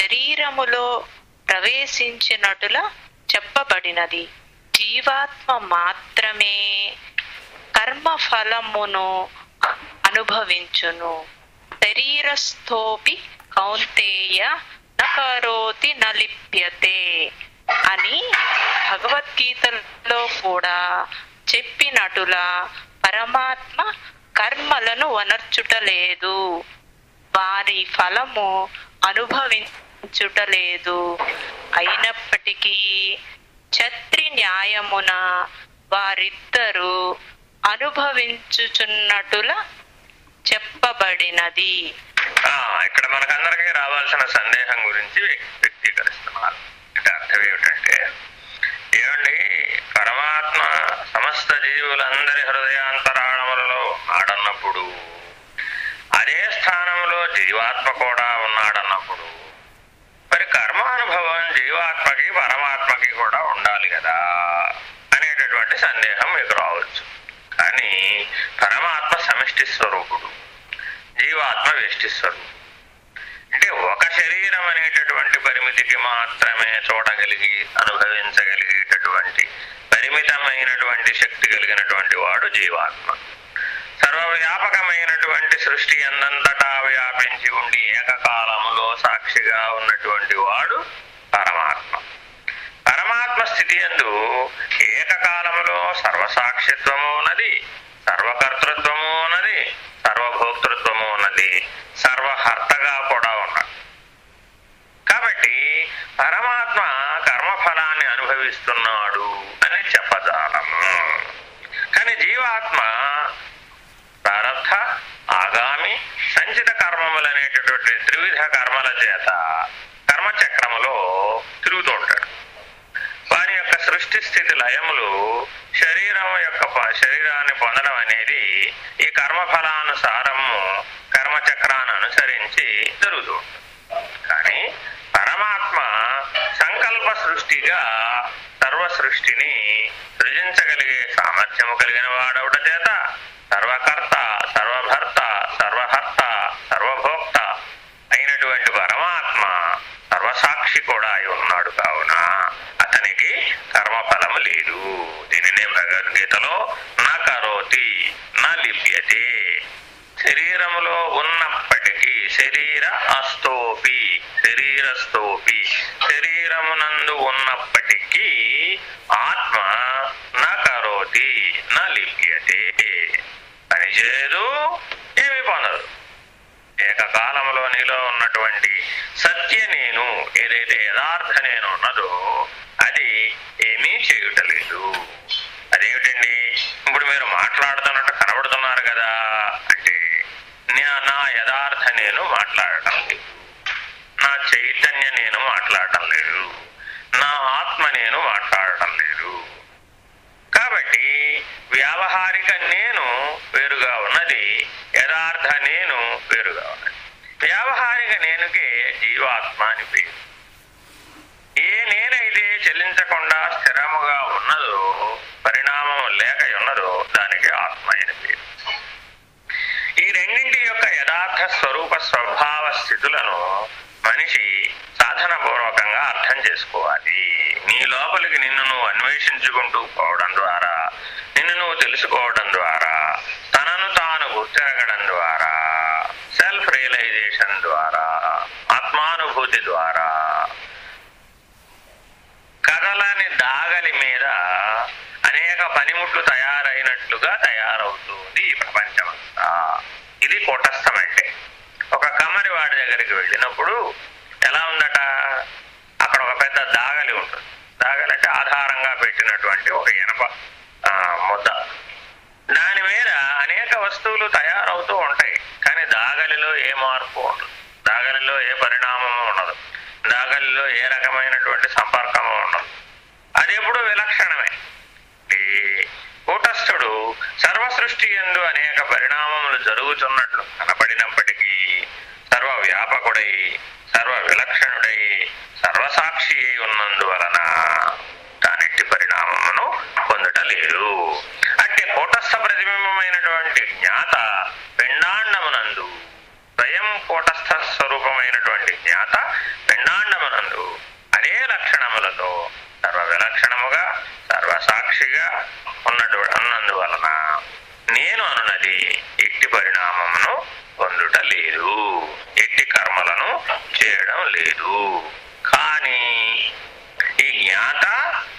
శరీరములో ప్రవేశించినటుల చెప్పబడినది. జీవాత్మ మాత్రమే కర్మఫలమును అనుభవించును. శరీరస్థోపి కౌంతేయ నకరోతి నలిప్యతే అని భగవద్గీతలో కూడా చెప్పినటులా పరమాత్మ కర్మలను వనర్చుటలేదు వారి ఫలము చుటలేదు అయినప్పటికీ ఛత్రి న్యాయమున వారిద్దరూ అనుభవించుచున్నటుల చెప్పబడినది. ఇక్కడ ఇక్కడ మనకందరికీ రావాల్సిన సందేహం గురించి వ్యక్తీకరిస్తున్నారు. అంటే అర్థం ఏమిటంటే ఏమండి పరమాత్మ సమస్త జీవులందరి హృదయాంతరాళములలో ఉన్నాడన్నప్పుడు అదే స్థానంలో జీవాత్మ కూడా ఉన్నాడన్నప్పుడు అనుభవం జీవాత్మకి పరమాత్మకి కూడా ఉండాలి కదా అనేటటువంటి సందేహం మీకు రావచ్చు. కానీ పరమాత్మ సమిష్టి స్వరూపుడు జీవాత్మ వ్యష్టి స్వరూపుడు. అంటే ఒక శరీరం అనేటటువంటి పరిమితికి మాత్రమే చూడగలిగి అనుభవించగలిగేటటువంటి పరిమితమైనటువంటి శక్తి కలిగినటువంటి వాడు జీవాత్మ. సర్వవ్యాపకమైనటువంటి సృష్టి అన్నంతటా వ్యాపించి ఉండి ఏకకాలములో సాక్షిగా ఉన్నటువంటి వాడు పరమాత్మ. పరమాత్మ స్థితి ఎందు ఏకకాలములో సర్వసాక్షిత్వము ఉన్నది సర్వకర్తృత్వము ఉన్నది సర్వభోక్తృత్వము ఉన్నది సర్వహర్తగా కూడా ఉన్నది. కాబట్టి పరమాత్మ కర్మఫలాన్ని అనుభవిస్తున్నాడు అని చెప్పజాలము. కానీ జీవాత్మ సంచిత కర్మములు అనేటటువంటి త్రివిధ కర్మల చేత కర్మచక్రములో తిరుగుతూ ఉంటాడు. వారి యొక్క సృష్టి స్థితి లయములు శరీరం యొక్క శరీరాన్ని పొందడం అనేది ఈ కర్మఫలానుసారము కర్మచక్రాన్ని అనుసరించి జరుగుతూ ఉంటుంది. కానీ పరమాత్మ సంకల్ప సృష్టిగా సర్వ సృష్టిని సృజించగలిగే సామర్థ్యము కలిగిన వాడవుట చేత సర్వకర్త సర్వ సర్వహర్త సర్వభోక్త అయినటువంటి పరమాత్మ సర్వసాక్షి కూడా అయి ఉన్నాడు కావున అతనికి కర్మఫలం లేదు. దీనినే భగవద్గీతలో నా కరోతి నా లిప్యతే. శరీరములో ఉన్నప్పటికీ శరీర అస్తోపి శరీరస్థోపి శరీరమునందు ఉన్నప్పటికీ ఆత్మ నా కరోతి నా లిప్యతే. పనిచేయదు ఏమి పొందదు. ఏకకాలంలో నీలో ఉన్నటువంటి సత్య నేను ఏదైతే యథార్థ నేను ఉన్నదో అది ఏమీ చేయుటలేదు. అదేమిటండి? ఇప్పుడు మీరు మాట్లాడుతున్నట్టు కనబడుతున్నారు కదా అంటే నా- నా యథార్థ నేను మాట్లాడటం లేదు. నా చైతన్య నేను మాట్లాడటం లేదు. నా ఆత్మ నేను మాట్లాడటం లేదు. కాబట్టి వ్యావహారిక నేను వేరుగా ఉన్నది యథార్థ నేను వేరుగా ఉన్నది. వ్యావహారిక నేనుకే జీవాత్మ అని పేరు. ఏ నేను చెల్లించకుండా స్థిరముగా ఉన్నదో పరిణామం లేక ఉన్నదో దానికి ఆత్మ అని పేరు. ఈ రెండింటి యొక్క యథార్థ స్వరూప స్వభావ స్థితులను మనిషి సాధన పూర్వకంగా అర్థం చేసుకోవాలి. నీ లోపలికి నిన్ను నువ్వు అన్వేషించుకుంటూ పోవడం ద్వారా నిన్ను నువ్వు తెలుసుకోవడం ద్వారా తనను తాను గుర్తిరగడం ద్వారా సెల్ఫ్ రియలైజేషన్ ద్వారా ఆత్మానుభూతి ద్వారా కదలని దాగలి మీద అనేక పనిముట్లు తయారైనట్లుగా తయారవుతుంది ఈ ప్రపంచమంతా. ఇది కూటస్థం అంటే ఒక కమ్మరి వాడి దగ్గరికి వెళ్ళినప్పుడు ఎలా ఉందట? అక్కడ ఒక పెద్ద దాగలి ఉంటుంది. దాగలి అంటే ఆధారంగా పెట్టినటువంటి ఒక ఇనప ముద్ద. దాని మీద అనేక వస్తువులు తయారవుతూ ఉంటాయి. కానీ దాగలిలో ఏ మార్పు ఉండదు. దాగలిలో ఏ పరిణామము ఉండదు. నాగలిలో ఏ రకమైనటువంటి సంపర్కము ఉండదు. అది ఎప్పుడు విలక్షణమే. కూటస్థుడు సర్వ సృష్టి ఎందు అనేక పరిణామములు జరుగుతున్నట్లు కనపడినప్పటికీ సర్వ వ్యాపకుడై సర్వ విలక్షణుడై సర్వసాక్షి అయి ఉన్నందువలన దానిటి పరిణామమును పొందుట లేదు అంటే కూటస్థ ప్రతిబింబమైనటువంటి జ్ఞాత పిండాండమునందు కూటస్థ స్వరూపమైనటువంటి జ్ఞాత పిండాండమునందు అదే లక్షణములతో సర్వ విలక్షణముగా సర్వసాక్షిగా ఉన్నటు ఉన్నందువలన నేను అనున్నది ఎట్టి పరిణామమును పొందుట లేదు. ఎట్టి కర్మలను చేయడం లేదు. కానీ ఈ జ్ఞాత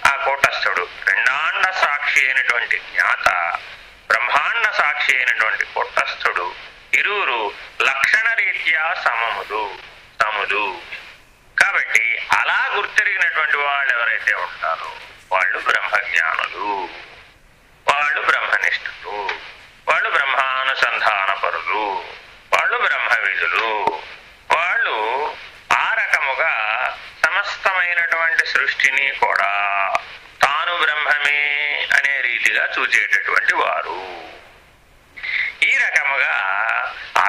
ఆ కూటస్థుడు పిండాండ సాక్షి అయినటువంటి జ్ఞాత బ్రహ్మాండ సాక్షి అయినటువంటి కూటస్థుడు ఇరువురు లక్షణ రీత్యా సమములు సములు కాబట్టి అలా గుర్తెరిగినటువంటి వాళ్ళు ఎవరైతే ఉంటారో వాళ్ళు బ్రహ్మజ్ఞానులు. వాళ్ళు బ్రహ్మనిష్ఠులు. వాళ్ళు బ్రహ్మానుసంధాన పరులు వాళ్ళు బ్రహ్మవిధులు. వాళ్ళు ఆ రకముగా సమస్తమైనటువంటి సృష్టిని కూడా తాను బ్రహ్మమే అనే రీతిగా చూచేటటువంటి వారు. ఈ రకముగా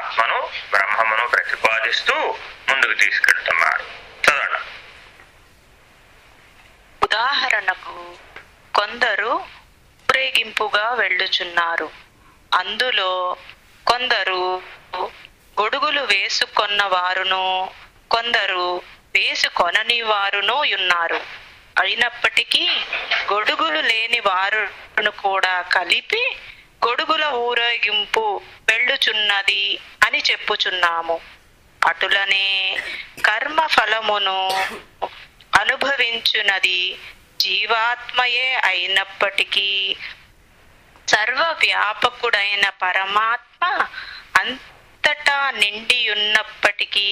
ఆత్మను బ్రహ్మమును ప్రతిపాదిస్తూ ముందుకు తీసుకెళ్తున్నారు. చదవండి. ఉదాహరణకు కొందరు ఊరేగింపుగా వెళ్ళుచున్నారు. అందులో కొందరు గొడుగులు వేసుకొన్న వారును కొందరు వేసుకొనని వారును ఉన్నారు. అయినప్పటికీ గొడుగులు లేని వారును కూడా కలిపి గొడుగుల ఊరేగింపు వెళ్ళుచున్నది అని చెప్పుచున్నాము. అటులనే కర్మ ఫలమును అనుభవించున్నది జీవాత్మయే అయినప్పటికీ సర్వ వ్యాపకుడైన పరమాత్మ అంతటా నిండి ఉన్నప్పటికీ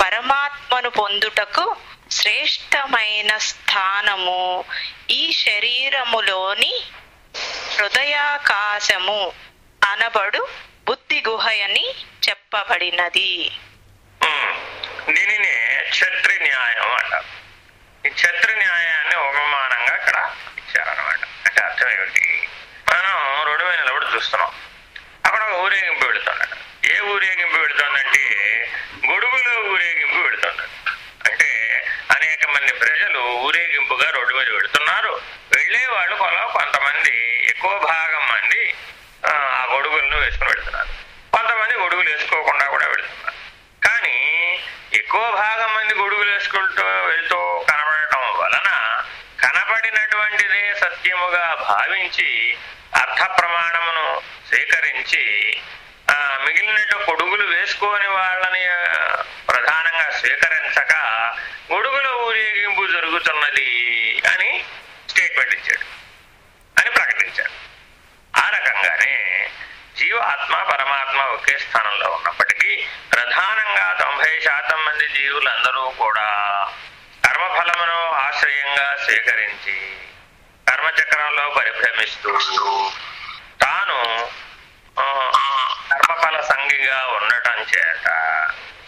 పరమాత్మను పొందుటకు శ్రేష్టమైన స్థానము ఈ శరీరములోని హృదయాకాశము అనబడు బుద్ధి గుహయని చెప్పబడినది. దీనినే క్షత్రి న్యాయం అంటారు ఈ క్షత్రి న్యాయాన్ని ఉపమానంగా ఇక్కడ ఇచ్చారనమాట అంటే అర్థం ఏమిటి? మనం రెండు వేల నిలబడి చూస్తున్నాం. అక్కడ ఒక ఊరేగింపు పెడుతున్నాడు ఏ ఊరేగింపు పెడుతుందంటే గొడుగులో ఊరేగింపు పెడుతున్నాడు అంటే అనేక మంది ప్రజలు ఊరేగింపుగా రోడ్డు మీద వెళుతున్నారు కొంతమంది ఎక్కువ భాగం మంది ఆ గొడుగులను వేసుకుని పెడుతున్నారు కొంతమంది గొడుగులు వేసుకోకుండా కూడా పెడుతున్నారు కానీ ఎక్కువ భాగం మంది గొడుగులు వేసుకుంటూ వెళ్తూ కనబడటం వలన కనబడినటువంటిదే సత్యముగా భావించి అర్థ ప్రమాణమును సేకరించి ఆ మిగిలినట్టు గొడుగులు వేసుకోని వాళ్ళని ప్రధానంగా స్వీకరించక గొడుగుల ఊరేగింపు జరుగుతున్నది అని స్టేట్మెంట్ ఇచ్చాడు అని ప్రకటించాడు ఆ రకంగానే మరియు ఆత్మ పరమాత్మ ఒకే స్థానంలో ఉన్నప్పటికీ ప్రధానంగా తొంభై శాతం మంది జీవులందరూ కూడా కర్మఫలమును ఆశ్రయంగా స్వీకరించి కర్మచక్రంలో పరిభ్రమిస్తూ తాను కర్మఫల సంగిగా ఉండటం చేత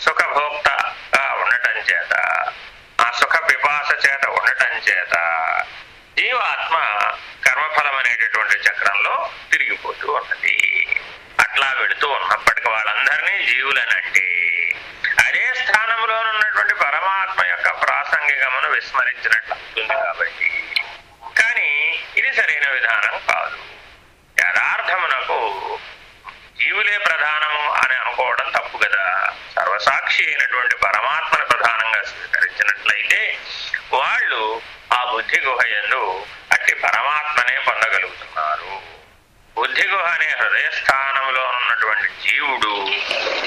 సుఖభోక్తగా ఉండటం చేత ఆ సుఖ పిపాస చేత ఉండటం చేత జీవాత్మ కర్మఫలం అనేటటువంటి చక్రంలో తిరిగిపోతూ ఉన్నది. అట్లా వెళుతూ ఉన్నప్పటికీ వాళ్ళందరినీ జీవులనంటే అదే స్థానంలోనున్నటువంటి పరమాత్మ యొక్క ప్రాసంగికమును విస్మరించినట్లు కాబట్టి. కానీ ఇది సరైన విధానం కాదు. యథార్థమునకు జీవులే ప్రధానము అని అనుకోవడం తప్పు కదా. సర్వసాక్షి అయినటువంటి పరమాత్మను ప్రధానంగా స్వీకరించినట్లయితే వాళ్ళు ఆ బుద్ధి గుహ అట్టి పరమాత్మనే పొందగలుగుతున్నారు. బుద్ధి గుహ అనే హృదయ స్థానంలో ఉన్నటువంటి జీవుడు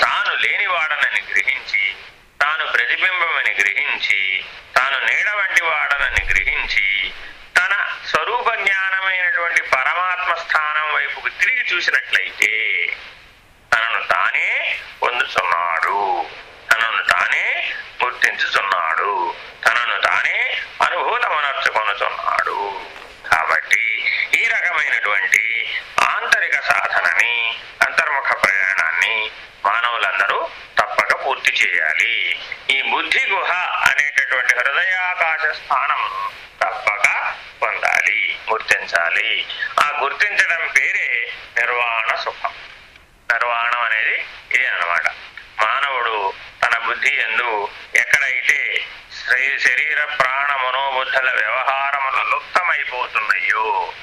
తాను లేనివాడనని గ్రహించి తాను ప్రతిబింబమని గ్రహించి తాను నీడ వంటి వాడనని గ్రహించి తన స్వరూప జ్ఞానమైనటువంటి పరమాత్మ స్థానం వైపుకు తిరిగి చూసినట్లయితే తనను తానే పొందుతున్నాడు. తనను తానే గుర్తించుతున్నాడు. తనను తానే అనుభూతమనర్చుకొనుతున్నాడు ఈ ఆంతరిక సాధనని అంతర్ముఖ ప్రయాణాన్ని మానవులందరూ తప్పక పూర్తి చేయాలి. ఈ బుద్ధి గుహ అనేటటువంటి హృదయాకాశ స్థానమును తప్పక పొందాలి గుర్తించాలి. ఆ గుర్తించడం పేరే నిర్వాణ సుఖం. నిర్వాణం అనేది ఇదే అన్నమాట. మానవుడు తన బుద్ధి ఎందు ఎక్కడైతే శరీర ప్రాణ మనోబుద్ధుల వ్యవహారములు లుప్తమైపోతున్నాయో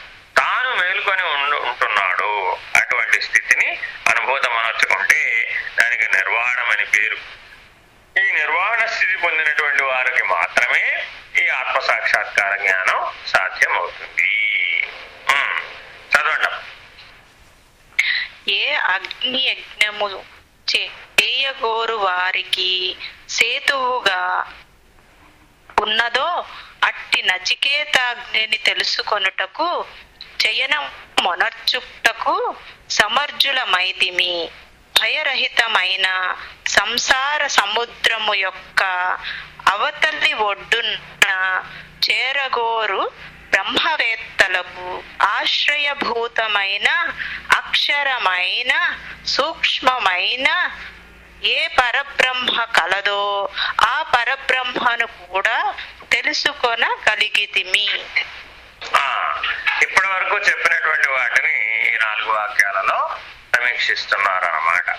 మేలుకొని ఉంటున్నాడు. అటువంటి స్థితిని అనుభూతం దానికి నిర్వాణం అని పేరు. ఈ నిర్వాణ స్థితి పొందినటువంటి వారికి మాత్రమే ఈ ఆత్మ సాక్షాత్కార జ్ఞానం సాధ్యమవుతుంది. చదవండి. ఏ అగ్ని యజ్ఞము చేయగోరు వారికి సేతువుగా ఉన్నదో అట్టి నచికేతాగ్నిని తెలుసుకొనుటకు చయన మొనర్చుటకు సమర్జులమైతిమి. భయరహితమైన సంసార సముద్రము యొక్క అవతలి ఒడ్డున చేరగోరు బ్రహ్మవేత్తలకు ఆశ్రయభూతమైన అక్షరమైన సూక్ష్మమైన ఏ పరబ్రహ్మ కలదో ఆ పరబ్రహ్మను కూడా తెలుసుకొనగలిగితిమి. ఇప్పటి వరకు చెప్పినటువంటి వాటిని ఈ నాలుగు వాక్యాలలో సమీక్షిస్తున్నారు అన్నమాట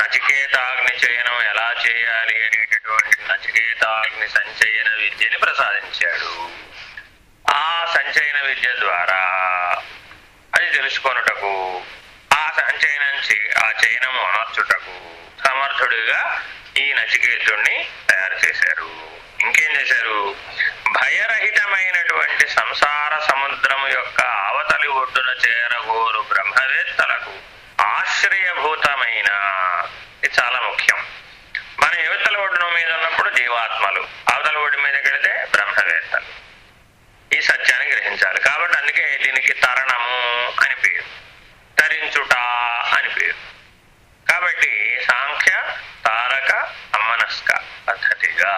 నచికేతాగ్ని చయనం ఎలా చేయాలి అనేటటువంటి నచికేతాగ్ని సంచయన విద్యని ప్రసాదించాడు. ఆ సంచయన విద్య ద్వారా అది తెలుసుకొనుటకు ఆ సంచయనం ఆ చయనము అనర్చుటకు సమర్థుడిగా ఈ నచికేతుణ్ణి తయారు చేశారు. ఇంకేం చేశారు? భయరహితమైనటువంటి సంసార సముద్రము యొక్క అవతలి ఒడ్డున చేరగోరు బ్రహ్మవేత్తలకు ఆశ్రయభూతమైన ఇది చాలా ముఖ్యం. మన యువతల ఒడ్డున మీద ఉన్నప్పుడు జీవాత్మలు అవతల ఒడ్డు మీదకి వెళితే బ్రహ్మవేత్తలు. ఈ సత్యాన్ని గ్రహించాలి. కాబట్టి అందుకే దీనికి తరణము అని పేరు. తరించుట అని పేరు. కాబట్టి సాంఖ్య తారక అమ్మనస్క పద్ధతిగా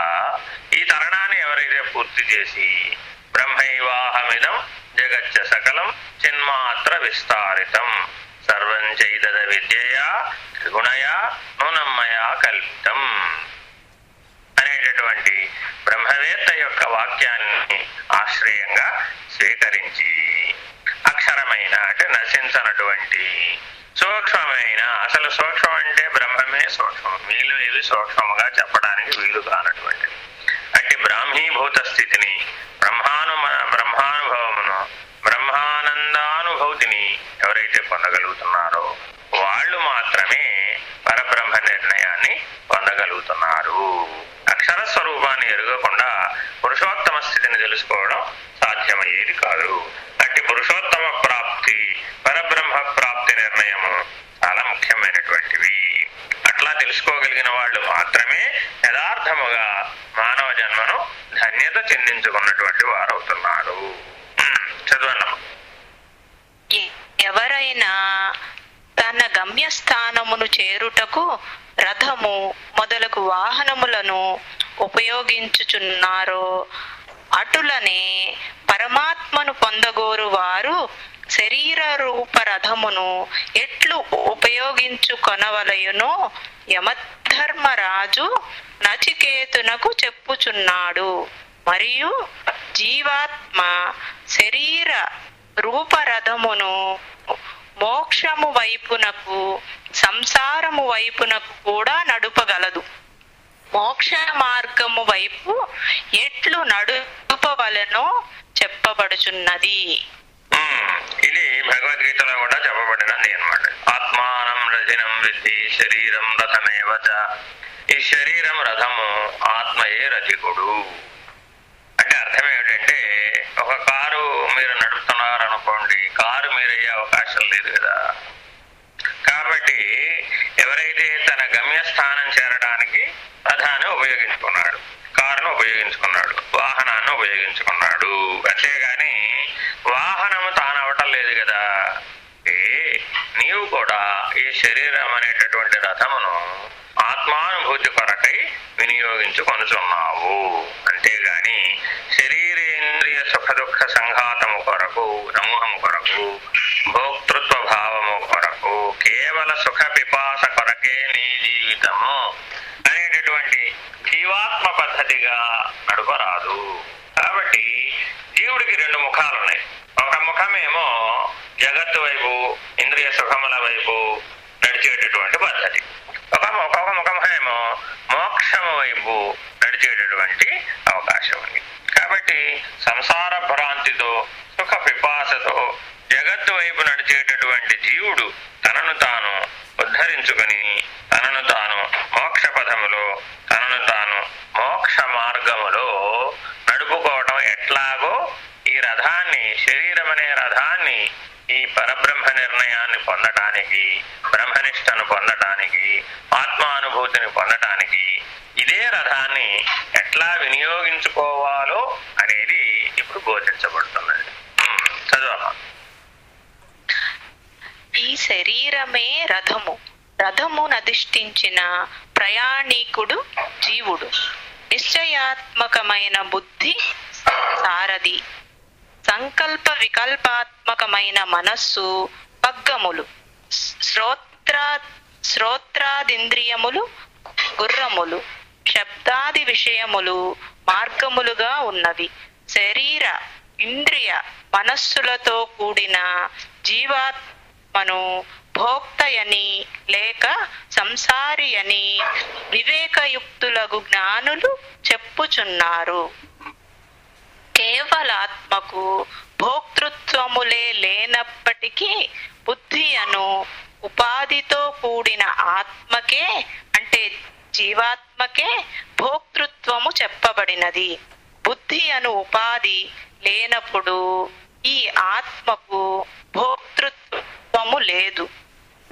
ఈ తరణాన్ని ఎవరైతే పూర్తి చేసి బ్రహ్మైవాహమిదం జగచ్చ సకలం చిన్మాత్ర విస్తారితం. సర్వం చైదద విద్యయా త్రిగుణయా నూనమ్మయా కల్పితం. అనేటటువంటి బ్రహ్మవేత్త యొక్క వాక్యాన్ని ఆశ్రయంగా స్వీకరించి అక్షరమైన అంటే నశించనటువంటి సూక్ష్మమైన? అసలు సూక్ష్మం అంటే బ్రహ్మమే సూక్ష్మం. వీళ్ళు ఇవి సూక్ష్మముగా చెప్పడానికి వీలు కానటువంటిది. అట్టి బ్రాహ్మీభూత స్థితిని బ్రహ్మాను బ్రహ్మానుభవమును బ్రహ్మానందానుభూతిని ఎవరైతే పొందగలుగుతున్నారో వాళ్ళు మాత్రమే పరబ్రహ్మ నిర్ణయాన్ని పొందగలుగుతున్నారు. అక్షర స్వరూపాన్ని ఎరగకుండా పురుషోత్తమ స్థితిని తెలుసుకోవడం సాధ్యమయ్యేది కాదు. అట్టి పురుషోత్తమ ప్రాప్తి పరబ్రహ్మ ప్రాప్తి నిర్ణయము చాలా ముఖ్యమైనటువంటివి. అట్లా తెలుసుకోగలిగిన వాళ్ళు మాత్రమే యథార్థముగా మానవ జన్మను ధన్యత చెందించుకున్నటువంటి వారవుతున్నారు. ఉమ్, ఎవరైనా తన గమ్యస్థానమును చేరుటకు రథము మొదలగు వాహనములను ఉపయోగించుచున్నారో అటులనే పరమాత్మను పొందగోరు వారు శరీర రూప రథమును ఎట్లు ఉపయోగించుకొనవలయునో యమధర్మరాజు నచికేతునకు చెప్పుచున్నాడు. మరియు జీవాత్మ శరీర రూపరథమును మోక్షము వైపునకు సంసారము వైపునకు కూడా నడుపగలదు. మోక్ష మార్గము వైపు ఎట్లు నడుపవలనో చెప్పబడుచున్నది. ఇది భగవద్గీతలో కూడా చెప్పబడినది అన్నమాట. ఆత్మానం రజనం విద్ధి శరీరం రథమేవ ఈ శరీరం రథము ఆత్మయే రథికుడు. అంటే అర్థం ఏమిటంటే ఒక కారు మీరు నడుపుతున్నారనుకోండి కారు మీరయ్యే అవకాశం లేదు కదా. కాబట్టి ఎవరైతే తన గమ్యస్థానం చేరడానికి రథాన్ని ఉపయోగించుకున్నాడు. కారును ఉపయోగించుకున్నాడు వాహనాన్ని ఉపయోగించుకున్నాడు. అంతేగాని వాహనము తానవటం లేదు కదా. ఏ నీవు కూడా ఈ శరీరం అనేటటువంటి రథమును ఆత్మానుభూతి కొరకై వినియోగించుకొనుచున్నావు. అంతేగాని శరీరేంద్రియ సుఖ దుఃఖ సంఘాతము కొరకు సమూహము కొరకు భోక్తృత్వ భావము కొరకు కేవల సుఖ పిపాస కొరకే నీ జీవితము. పద్ధతిగా నడుపరాదు కాబట్టి జీవుడికి రెండు ముఖాలు ఉన్నాయి ఒక ముఖమేమో జగత్తు వైపు ఇంద్రియ సుఖముల వైపు నడిచేటటువంటి పద్ధతి. ఒక ఒక్కొక్క ముఖమేమో మోక్షము వైపు నడిచేటటువంటి అవకాశం ఉంది కాబట్టి సంసార భ్రాంతితో సుఖ పిపాసతో జగత్తు వైపు నడిచేటటువంటి జీవుడు తనను తాను ఉద్ధరించుకుని తనను తాను మోక్ష పథములో తనను తాను మోక్ష మార్గములో నడుపుకోవటం ఎట్లాగో ఈ రథాన్ని శరీరం అనే రథాన్ని ఈ బ్రహ్మ నిర్ణయాన్ని పొందటానికి బ్రహ్మనిష్టను పొందటానికి ఆత్మానుభూతిని పొందటానికి ఇదే రథాన్ని ఎట్లా వినియోగించుకోవాలో అనేది ఇప్పుడు బోధించబడుతున్నది. చదువు ఈ శరీరమే రథము. రథమునధిష్ఠించిన ప్రయాణికుడు జీవుడు. నిశ్చయాత్మకమైన బుద్ధి సారథి. సంకల్ప వికల్పాత్మకమైన మనస్సు పగ్గములు శ్రోత్రా శ్రోత్రాదింద్రియములు గుర్రములు శబ్దాది విషయములు మార్గములుగా ఉన్నవి. శరీర ఇంద్రియ మనస్సులతో కూడిన జీవాత్మను భోక్తయని లేక సంసారి అని వివేకయుక్తులకు జ్ఞానులు చెప్పుచున్నారు. కేవలాత్మకు భోక్తృత్వములే లేనప్పటికీ బుద్ధి అను ఉపాధితో కూడిన ఆత్మకే అంటే జీవాత్మకే భోక్తృత్వము చెప్పబడినది. బుద్ధి అను ఉపాధి లేనప్పుడు ఈ ఆత్మకు భోక్తృత్వము లేదు.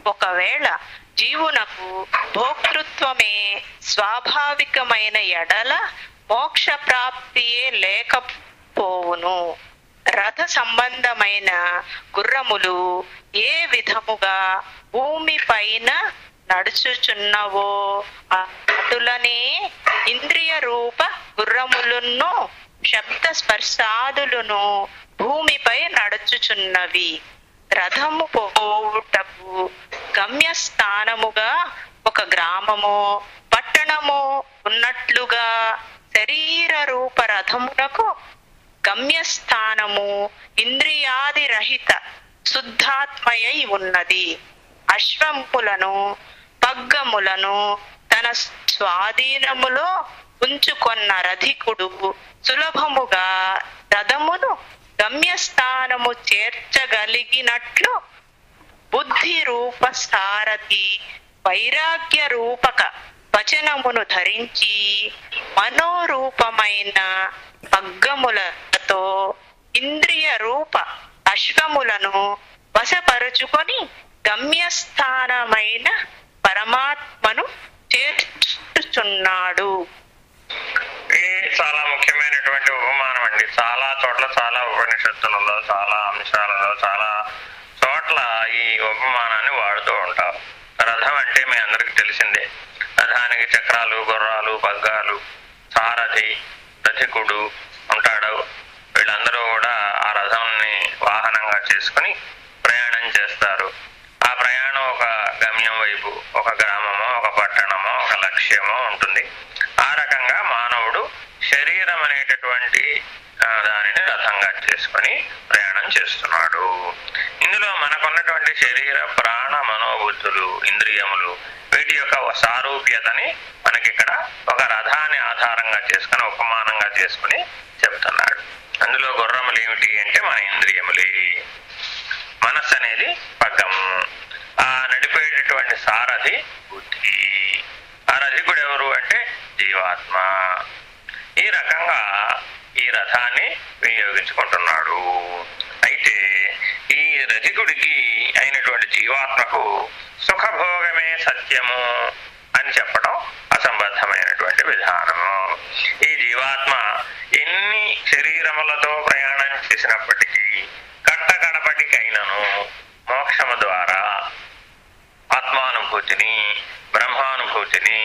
ఒకవేళ జీవునకు భోక్తృత్వమే స్వాభావికమైన ఎడల మోక్ష ప్రాప్తియే పోవును. రథ సంబంధమైన గుర్రములు ఏ విధముగా భూమి పైన నడుచుచున్నవో అటులనే ఇంద్రియ రూప గుర్రములను శబ్ద స్పర్శాదులను భూమిపై నడుచుచున్నవి. రథము పోవుటకు గమ్యస్థానముగా ఒక గ్రామము పట్టణము ఉన్నట్లుగా శరీర రూప రథమునకు గమ్యస్థానము ఇంద్రియాది రహిత శుద్ధాత్మయై ఉన్నది. అశ్వములను పగ్గములను తన స్వాధీనములో ఉంచుకొన్న రధికుడు సులభముగా రథమును గమ్యస్థానము చేర్చగలిగినట్లు బుద్ధి రూప సారథి వైరాగ్య రూపక వచనమును ధరించి మనోరూపమైన పగ్గముల పగ్గములతో ఇంద్రియ రూప అశ్వములను వశపరుచుకొని గమ్యస్థానమైన పరమాత్మను చేర్చుచున్నాడు. ఇది చాలా ముఖ్యమైనటువంటి ఉపమానం అండి. చాలా చోట్ల చాలా ఉపనిషత్తులలో చాలా అంశాలలో చాలా చోట్ల ఈ ఉపమానాన్ని వాడుతూ ఉంటారు రథం అంటే మీ అందరికి తెలిసిందే. రథానికి చక్రాలు గుర్రాలు పగ్గాలు సారథి రథికుడు ఉంటాడు. వీళ్ళందరూ కూడా ఆ రథంని వాహనంగా చేసుకుని ప్రయాణం చేస్తారు. ఆ ప్రయాణం ఒక గమ్యం వైపు ఒక గ్రామమో ఒక పట్టణమో ఒక లక్ష్యమో ఉంటుంది. ఆ రకంగా మానవుడు శరీరం అనేటటువంటి దానిని రథంగా చేసుకొని ప్రయాణం చేస్తున్నాడు. ఇందులో మనకున్నటువంటి శరీర ప్రాణ మనోబుద్ధులు ఇంద్రియములు వీటి యొక్క సారూప్యతని మనకి ఇక్కడ ఒక రథాన్ని ఆధారంగా చేసుకుని ఉపమానంగా చేసుకుని చెప్తున్నాడు. అందులో గుర్రములు ఏమిటి అంటే మన ఇంద్రియములే. మనస్సు అనేది పగ్గం ఆ నడిపేటటువంటి సారథి బుద్ధి. ఆ రథికుడు ఎవరు అంటే జీవాత్మ. ఈ రకంగా ఈ రథాన్ని వినియోగించుకుంటున్నాడు. అయితే ఈ రథికుడికి అయినటువంటి జీవాత్మకు సుఖభోగమే సత్యము అని చెప్పడం అసంబద్ధమైనటువంటి విధానము. ఈ జీవాత్మ ఎన్ని శరీరములతో ప్రయాణం చేసినప్పటికీ కట్టకడపటికైనను మోక్షము ద్వారా ఆత్మానుభూతిని బ్రహ్మానుభూతిని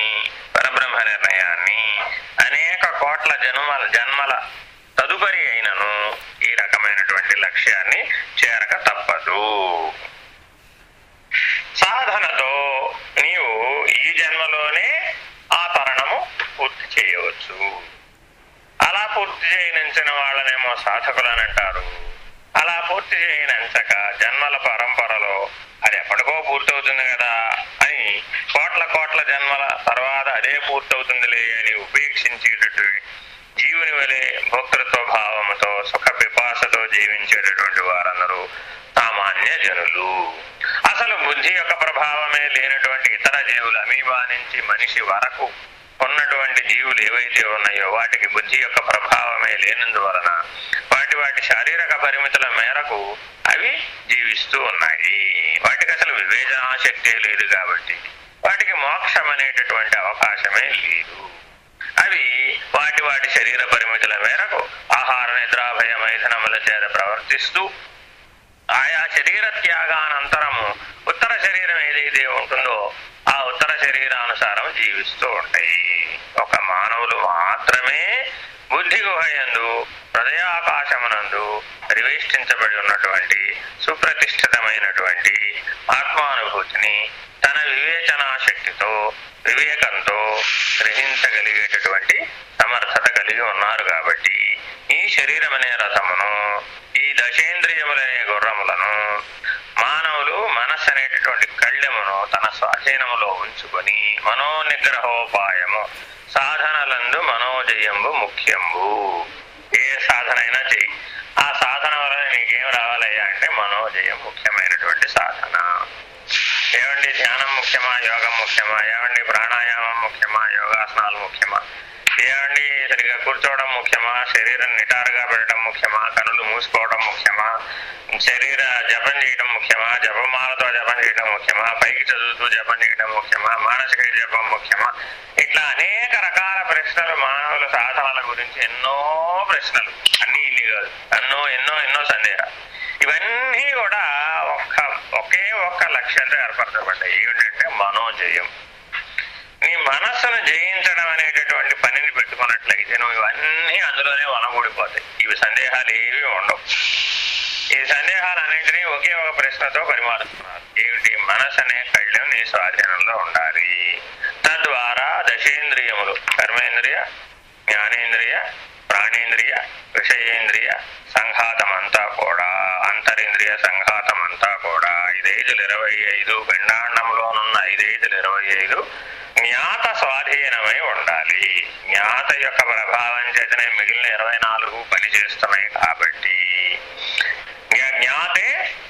పరబ్రహ్మ నిర్ణయాన్ని అనేక కోట్ల జన్మల జన్మల తదుపరి అయినను ఈ రకమైనటువంటి లక్ష్యాన్ని చేరక తప్పదు. సాధనతో నీవు ఈ జన్మలోనే ఆ తరణము పూర్తి చేయవచ్చు. పూర్తి చేయనించిన వాళ్ళనేమో సాధకులని అంటారు అలా పూర్తి చేయనంచక జన్మల పరంపరలో అది ఎప్పటికో పూర్తవుతుంది కదా అని కోట్ల కోట్ల జన్మల తర్వాత అదే పూర్తవుతుందిలే అని ఉపేక్షించేటట్టు జీవుని వలె భోక్తృత్వ భావముతో సుఖ పిపాసతో జీవించేటటువంటి వారందరూ సామాన్య జనులు. అసలు బుద్ధి యొక్క ప్రభావమే లేనటువంటి ఇతర జీవులు అమీబా నుంచి మనిషి వరకు ఉన్నటువంటి జీవులు ఏవైతే ఉన్నాయో వాటికి బుద్ధి యొక్క ప్రభావమే లేనందువలన వాటి వాటి శారీరక పరిమితుల మేరకు అవి జీవిస్తూ ఉన్నాయి. వాటికి అసలు వివేచనాశక్తే లేదు కాబట్టి వాటికి మోక్షం అనేటటువంటి అవకాశమే లేదు. అవి వాటి వాటి శరీర పరిమితుల మేరకు ఆహార నిద్రాభయ మైథనముల చేత ప్రవర్తిస్తూ ఆయా శరీర త్యాగానంతరము ఉత్తర శరీరం ఏదైతే ఉంటుందో ఆ శరీరానుసారం జీవిస్తూ ఉంటాయి. ఒక మానవులు మాత్రమే బుద్ధి గుహయందు హృదయాకాశమునందు పరివేష్టించబడి ఉన్నటువంటి సుప్రతిష్ఠితమైనటువంటి ఆత్మానుభూతిని తన వివేచనా శక్తితో వివేకంతో గ్రహించగలిగేటటువంటి సమర్థత కలిగి ఉన్నారు కాబట్టి ఈ శరీరమనే అనే రథమును ఈ దశేంద్రియములనే గుర్రములను మానవులు మనస్సు అనేటటువంటి కళ్ళెమును తన స్వాధీనములో ఉంచుకొని మనోనిగ్రహోపాయము సాధనలందు మనోజయంబు ముఖ్యంబు. ఏ సాధన అయినా చెయ్యి. ఆ సాధన వలన నీకేం రావాలయ్యా అంటే మనోజయం ముఖ్యమైనటువంటి సాధన. ఏమండి ధ్యానం ముఖ్యమా యోగం ముఖ్యమా ఏమండి ప్రాణాయామం ముఖ్యమా యోగాసనాలు ముఖ్యమా? చేయండి. సరిగా కూర్చోవడం ముఖ్యమా? శరీరం నిటారుగా పెట్టడం ముఖ్యమా? కనులు మూసుకోవడం ముఖ్యమా? శరీర జపం చేయడం ముఖ్యమా? జపమాలతో జపం చేయడం ముఖ్యమా? పైకి చదువుతూ జపం చేయడం ముఖ్యమా? మానసిక జపం ముఖ్యమా? ఇట్లా అనేక రకాల ప్రశ్నలు మానవుల సాధనల గురించి ఎన్నో ప్రశ్నలు. అన్ని ఇన్ని కాదు. ఎన్నో ఎన్నో ఎన్నో సందేహాలు. ఇవన్నీ కూడా ఒక్క ఒకే ఒక్క లక్ష్యంతో ఏర్పరచబడ్డాయి. ఏమిటంటే మనోజయం. మనస్సును జయించడం అనేటటువంటి పనిని పెట్టుకున్నట్లయితే నువ్వు ఇవన్నీ అందులోనే వనగూడిపోతాయి ఇవి సందేహాలు ఏవి ఉండవు. ఈ సందేహాలన్నింటినీ ఒకే ఒక ప్రశ్నతో పరిమారుస్తున్నారు ఏమిటి? మనసు అనే కళ్ళెం నీ స్వాధీనంలో ఉండాలి. తద్వారా దశేంద్రియములు కర్మేంద్రియ జ్ఞానేంద్రియ ప్రాణేంద్రియ విషయేంద్రియ సంఘాతమంతా కూడా అంతరింద్రియ సంఘాతమంతా కూడా ఐదేజులు ఇరవై ఐదు పిండాండంలోనున్న ఐదేజులు ఇరవై ఐదు జ్ఞాత స్వాధీనమై ఉండాలి. జ్ఞాత యొక్క ప్రభావం చేతనే మిగిలిన ఇరవై నాలుగు పనిచేస్తున్నాయి కాబట్టి జ్ఞాతే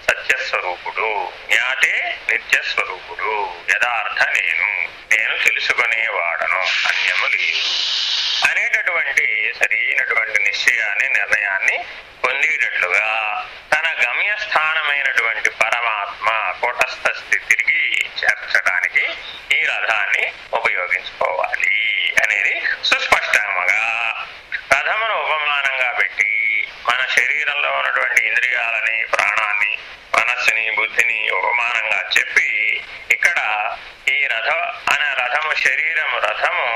సత్యస్వరూపుడు జ్ఞాతే నిత్యస్వరూపుడు యథార్థ నేను నేను తెలుసుకునేవాడను అన్యము లేదు. అనేటటువంటి సరైనటువంటి నిశ్చయాన్ని నిర్ణయాన్ని పొందేటట్లుగా గమ్యస్థానమైనటువంటి పరమాత్మ కూటస్థ స్థితికి చేర్చడానికి ఈ రథాన్ని ఉపయోగించుకోవాలి అనేది సుస్పష్టంగా రథమును ఉపమానంగా పెట్టి మన శరీరంలో ఉన్నటువంటి ఇంద్రియాలని ప్రాణాన్ని మనస్సుని బుద్ధిని ఉపమానంగా చెప్పి ఇక్కడ ఈ రథ అనే రథము శరీరము రథము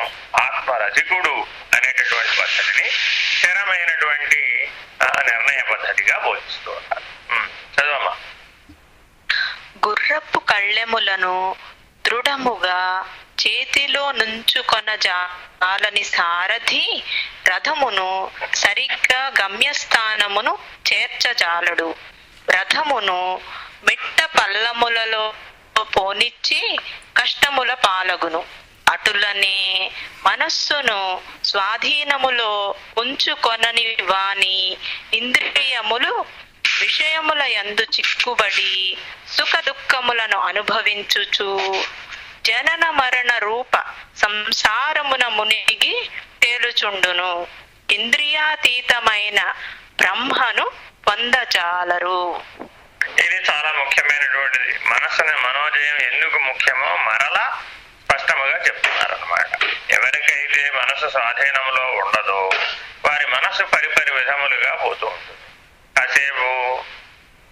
ఆత్మరథికుడు అనేటటువంటి పద్ధతిని స్థిరమైనటువంటి నిర్ణయ పద్ధతిగా బోధిస్తూ ఉన్నారు. చదవమ్మా. గుర్రపు కళ్ళెములను దృఢముగా చేతిలో నుంచుకొన జాలని సారథి రథమును సరిగ్గా గమ్యస్థానమును చేర్చజాలడు. రథమును మిట్ట పల్లములలో పోనిచ్చి కష్టముల పాలగును. అటులనే మనస్సును స్వాధీనములో ఉంచుకొనని వాని ఇంద్రియములు విషయముల యందు చిక్కుబడి సుఖ దుఃఖములను అనుభవించుచు జనన మరణ రూప సంసారమున మునిగి తేలుచుండును. ఇంద్రియాతీతమైన బ్రహ్మను పొందజాలరు. ఇది చాలా ముఖ్యమైనటువంటిది. మనసుని మనోజయం ఎందుకు ముఖ్యమో మరలా స్పష్టముగా చెప్తున్నారు అనమాట ఎవరికైతే మనసు స్వాధీనంలో ఉండదో వారి మనసు పరిపరి విధములుగా పోతూ ఉంటుంది. కాసేపు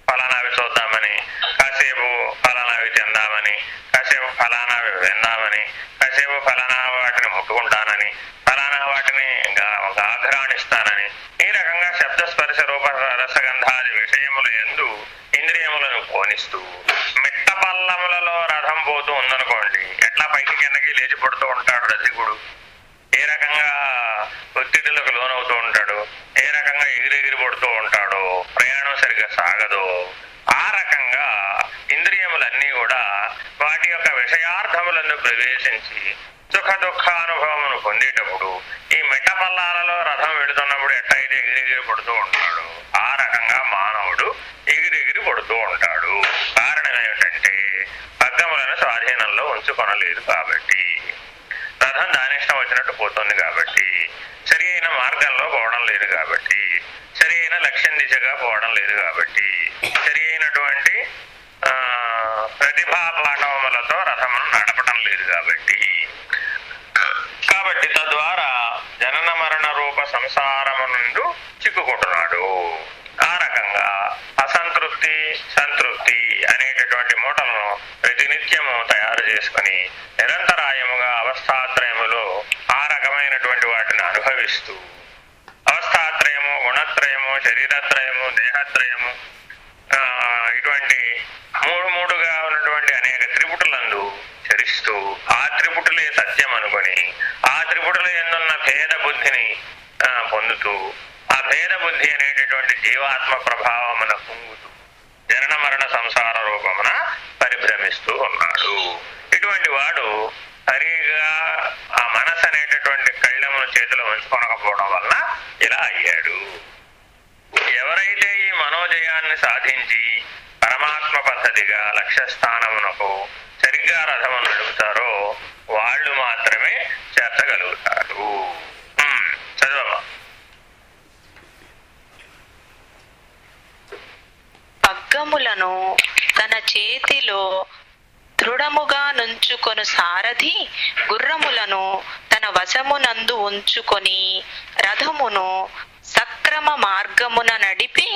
ఫలానావి చూద్దామని కాసేపు ఫలానావి తిందామని కాసేపు ఫలానావి విందామని కాసేపు ఫలానా వాటిని ముట్టుకుంటానని ఫలానా వాటిని ఆఘ్రాణిస్తానని ఈ రకంగా శబ్ద స్పర్శ రూప రసగంధాది విషయములు ఎందు ఇంద్రియములను పోనిస్తూ మిట్ట పల్లములలో రథం పోతూ ఉందనుకోండి ఎట్లా పైకి కిందకి లేచి పడుతూ ఉంటాడు రసికుడు ఏ రకంగా ఒత్తిడిలకు లోనవుతూ ఉంటాడు? ఏ రకంగా ఎగిరెగిరి పడుతూ ఉంటాడో ప్రయాణం సరిగ్గా సాగదు ఆ రకంగా ఇంద్రియములన్నీ కూడా వాటి యొక్క విషయార్థములను ప్రవేశించి సుఖ దుఃఖానుభవమును పొందేటప్పుడు ఈ మెట్ట పల్లాలలో రథం వెళుతున్నప్పుడు ఎట్టయితే ఎగిరెగిరి పడుతూ ఉంటాడు ఆ రకంగా మానవుడు ఎగిరెగిరి పడుతూ ఉంటాడు. కారణం ఏమిటంటే పగ్గములను స్వాధీనంలో ఉంచుకొనలేదు కాబట్టి. రథం దానిష్టం వచ్చినట్టు పోతుంది కాబట్టి. సరి అయిన మార్గంలో పోవడం లేదు కాబట్టి. సరి అయిన లక్ష్యం దిశగా పోవడం లేదు కాబట్టి. సరి అయినటువంటి ప్రతిభా పాఠవములతో రథమును నడపడం లేదు కాబట్టి. కాబట్టి తద్వారా జనన మరణ రూప సంసారము నుండి చిక్కుకుంటున్నాడు. ఆ రకంగా అసంతృప్తి సంతృప్తి అనేటటువంటి మూటలను ప్రతినిత్యము తయారు చేసుకుని నిరంతరాయముగా అవస్థాత్రయములో ఆ రకమైనటువంటి వాటిని అనుభవిస్తూ అవస్థాత్రయము గుణత్రయము శరీరత్రయము దేహత్రయము ఇటువంటి మూడు మూడుగా ఉన్నటువంటి అనేక త్రిపుటులందు చరిస్తూ ఆ త్రిపుటులే సత్యం అనుకొని ఆ త్రిపుటుల ఎందున్న భేద బుద్ధిని ఆ, పొందుతూ ఆ భేద బుద్ధి అనేటటువంటి జీవాత్మ ప్రభావమున పొంగుతూ జనన మరణ సంసార రూపమున పరిభ్రమిస్తూ ఉన్నాడు. ఇటువంటి వాడు సరిగా ఆ మనసు అనేటటువంటి కళ్ళమును చేతిలో ఉంచుకొనకపోవడం వలన ఇలా అయ్యాడు. ఎవరైతే ఈ మనోజయాన్ని సాధించి పరమాత్మ పద్ధతిగా లక్ష్యస్థానమునకు సరిగ్గా రథమును నడుపుతారో వాళ్ళు మాత్రమే చేర్చగలుగుతారు. ఉమ్, పగ్గములను తన చేతిలో దృఢముగా నుంచుకొను సారథి గుర్రములను తన వశమునందు ఉంచుకొని రథమును సక్రమ మార్గమున నడిపి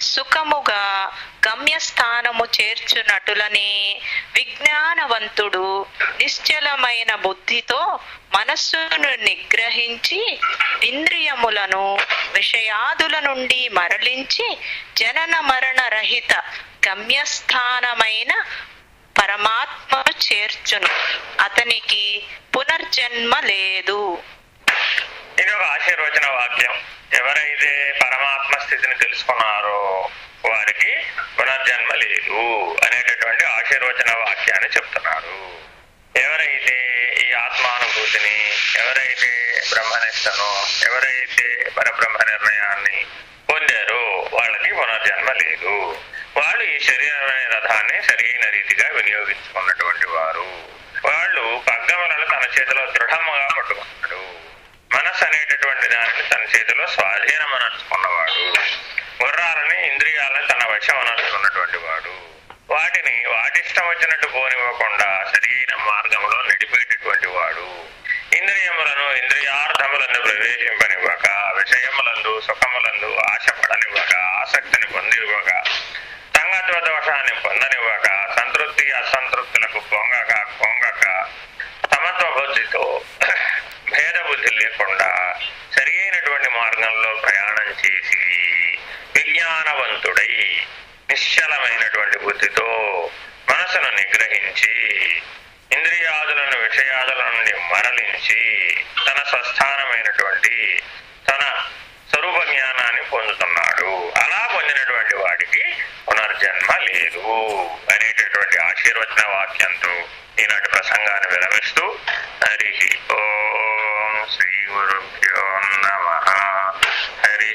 సుఖముగా గమ్యస్థానము చేర్చునటులనే విజ్ఞానవంతుడు నిశ్చలమైన బుద్ధితో మనస్సును నిగ్రహించి ఇంద్రియములను విషయాదుల నుండి మరలించి జనన మరణ రహిత గమ్యస్థానమైన పరమాత్మను చేర్చును. అతనికి పునర్జన్మ లేదు. ఇది ఒక ఆశీర్వచన వాక్యం. ఎవరైతే పరమాత్మ స్థితిని తెలుసుకున్నారో వారికి పునర్జన్మ లేదు అనేటటువంటి ఆశీర్వచన వాక్యాన్ని చెప్తున్నారు. ఎవరైతే ఈ ఆత్మానుభూతిని ఎవరైతే బ్రహ్మనిష్టను ఎవరైతే పరబ్రహ్మ నిర్ణయాన్ని పొందారో వాళ్ళకి పునర్జన్మ లేదు. వాళ్ళు ఈ శరీరం అనే రథాన్ని సరైన రీతిగా వినియోగించుకున్నటువంటి వారు. వాళ్ళు పగ్గములను తన చేతిలో దృఢముగా పట్టుకున్నాడు మనస్సు అనేటటువంటి దానిని తన చేతిలో స్వాధీనం అనర్చుకున్నవాడు. గుర్రాలని ఇంద్రియాలను తన వశం అనర్చుకున్నటువంటి వాడు. వాటిని వాటిష్టం వచ్చినట్టు పోనివ్వకుండా సరియైన మార్గంలో నడిపేటటువంటి వాడు. ఇంద్రియములను ఇంద్రియార్థములను ప్రవేశింపనివ్వక విషయములందు సుఖములందు ఆశపడనివ్వక ఆసక్తిని పొందివ్వక సంగత్వ దోషాన్ని పొందనివ్వక సంతృప్తి అసంతృప్తులకు పొంగక పొంగక సమత్వ బుద్ధితో భేద బుద్ధి లేకుండా సరి అయినటువంటి మార్గంలో ప్రయాణం చేసి విజ్ఞానవంతుడై నిశ్చలమైనటువంటి బుద్ధితో మనసును నిగ్రహించి ఇంద్రియాదులను విషయాదుల నుండి మరలించి తన స్వస్థానమైనటువంటి తన స్వరూప జ్ఞానాన్ని పొందుతున్నాడు. అలా పొందినటువంటి వాడికి పునర్జన్మ లేదు అనేటటువంటి ఆశీర్వచన వాక్యంతో ఈనాటి ప్రసంగాన్ని విరమిస్తూ హరి ఓ శ్రీ గురుభ్యో నమ Hari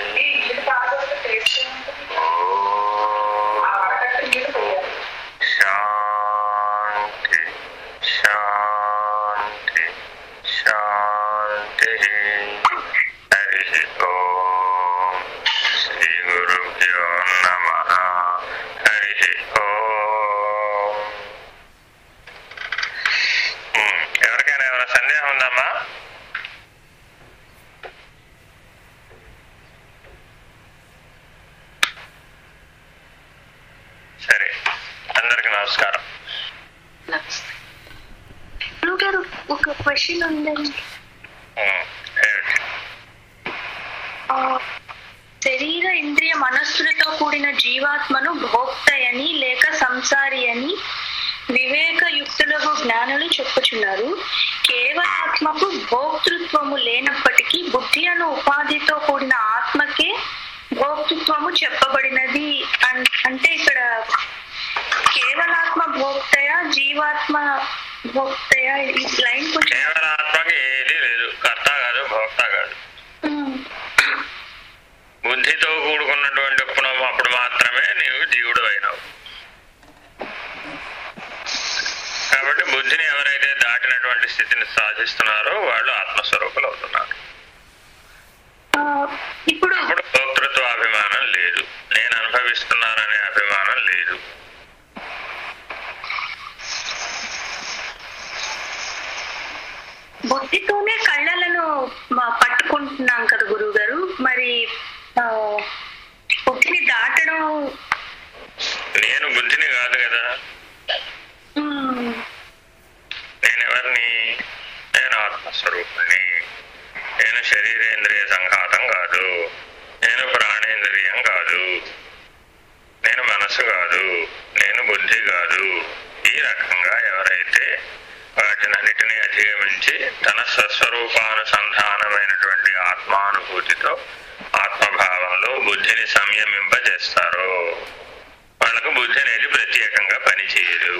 E de cada vocês Hello.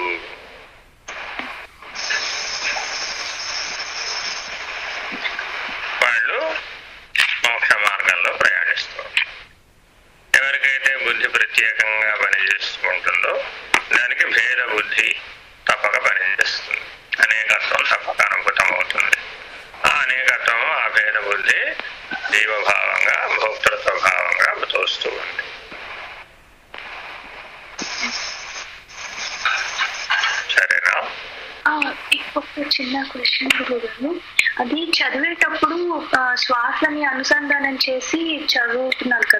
శ్వాసని అనుసంధానం చేసి చదువుతున్నారు కదా.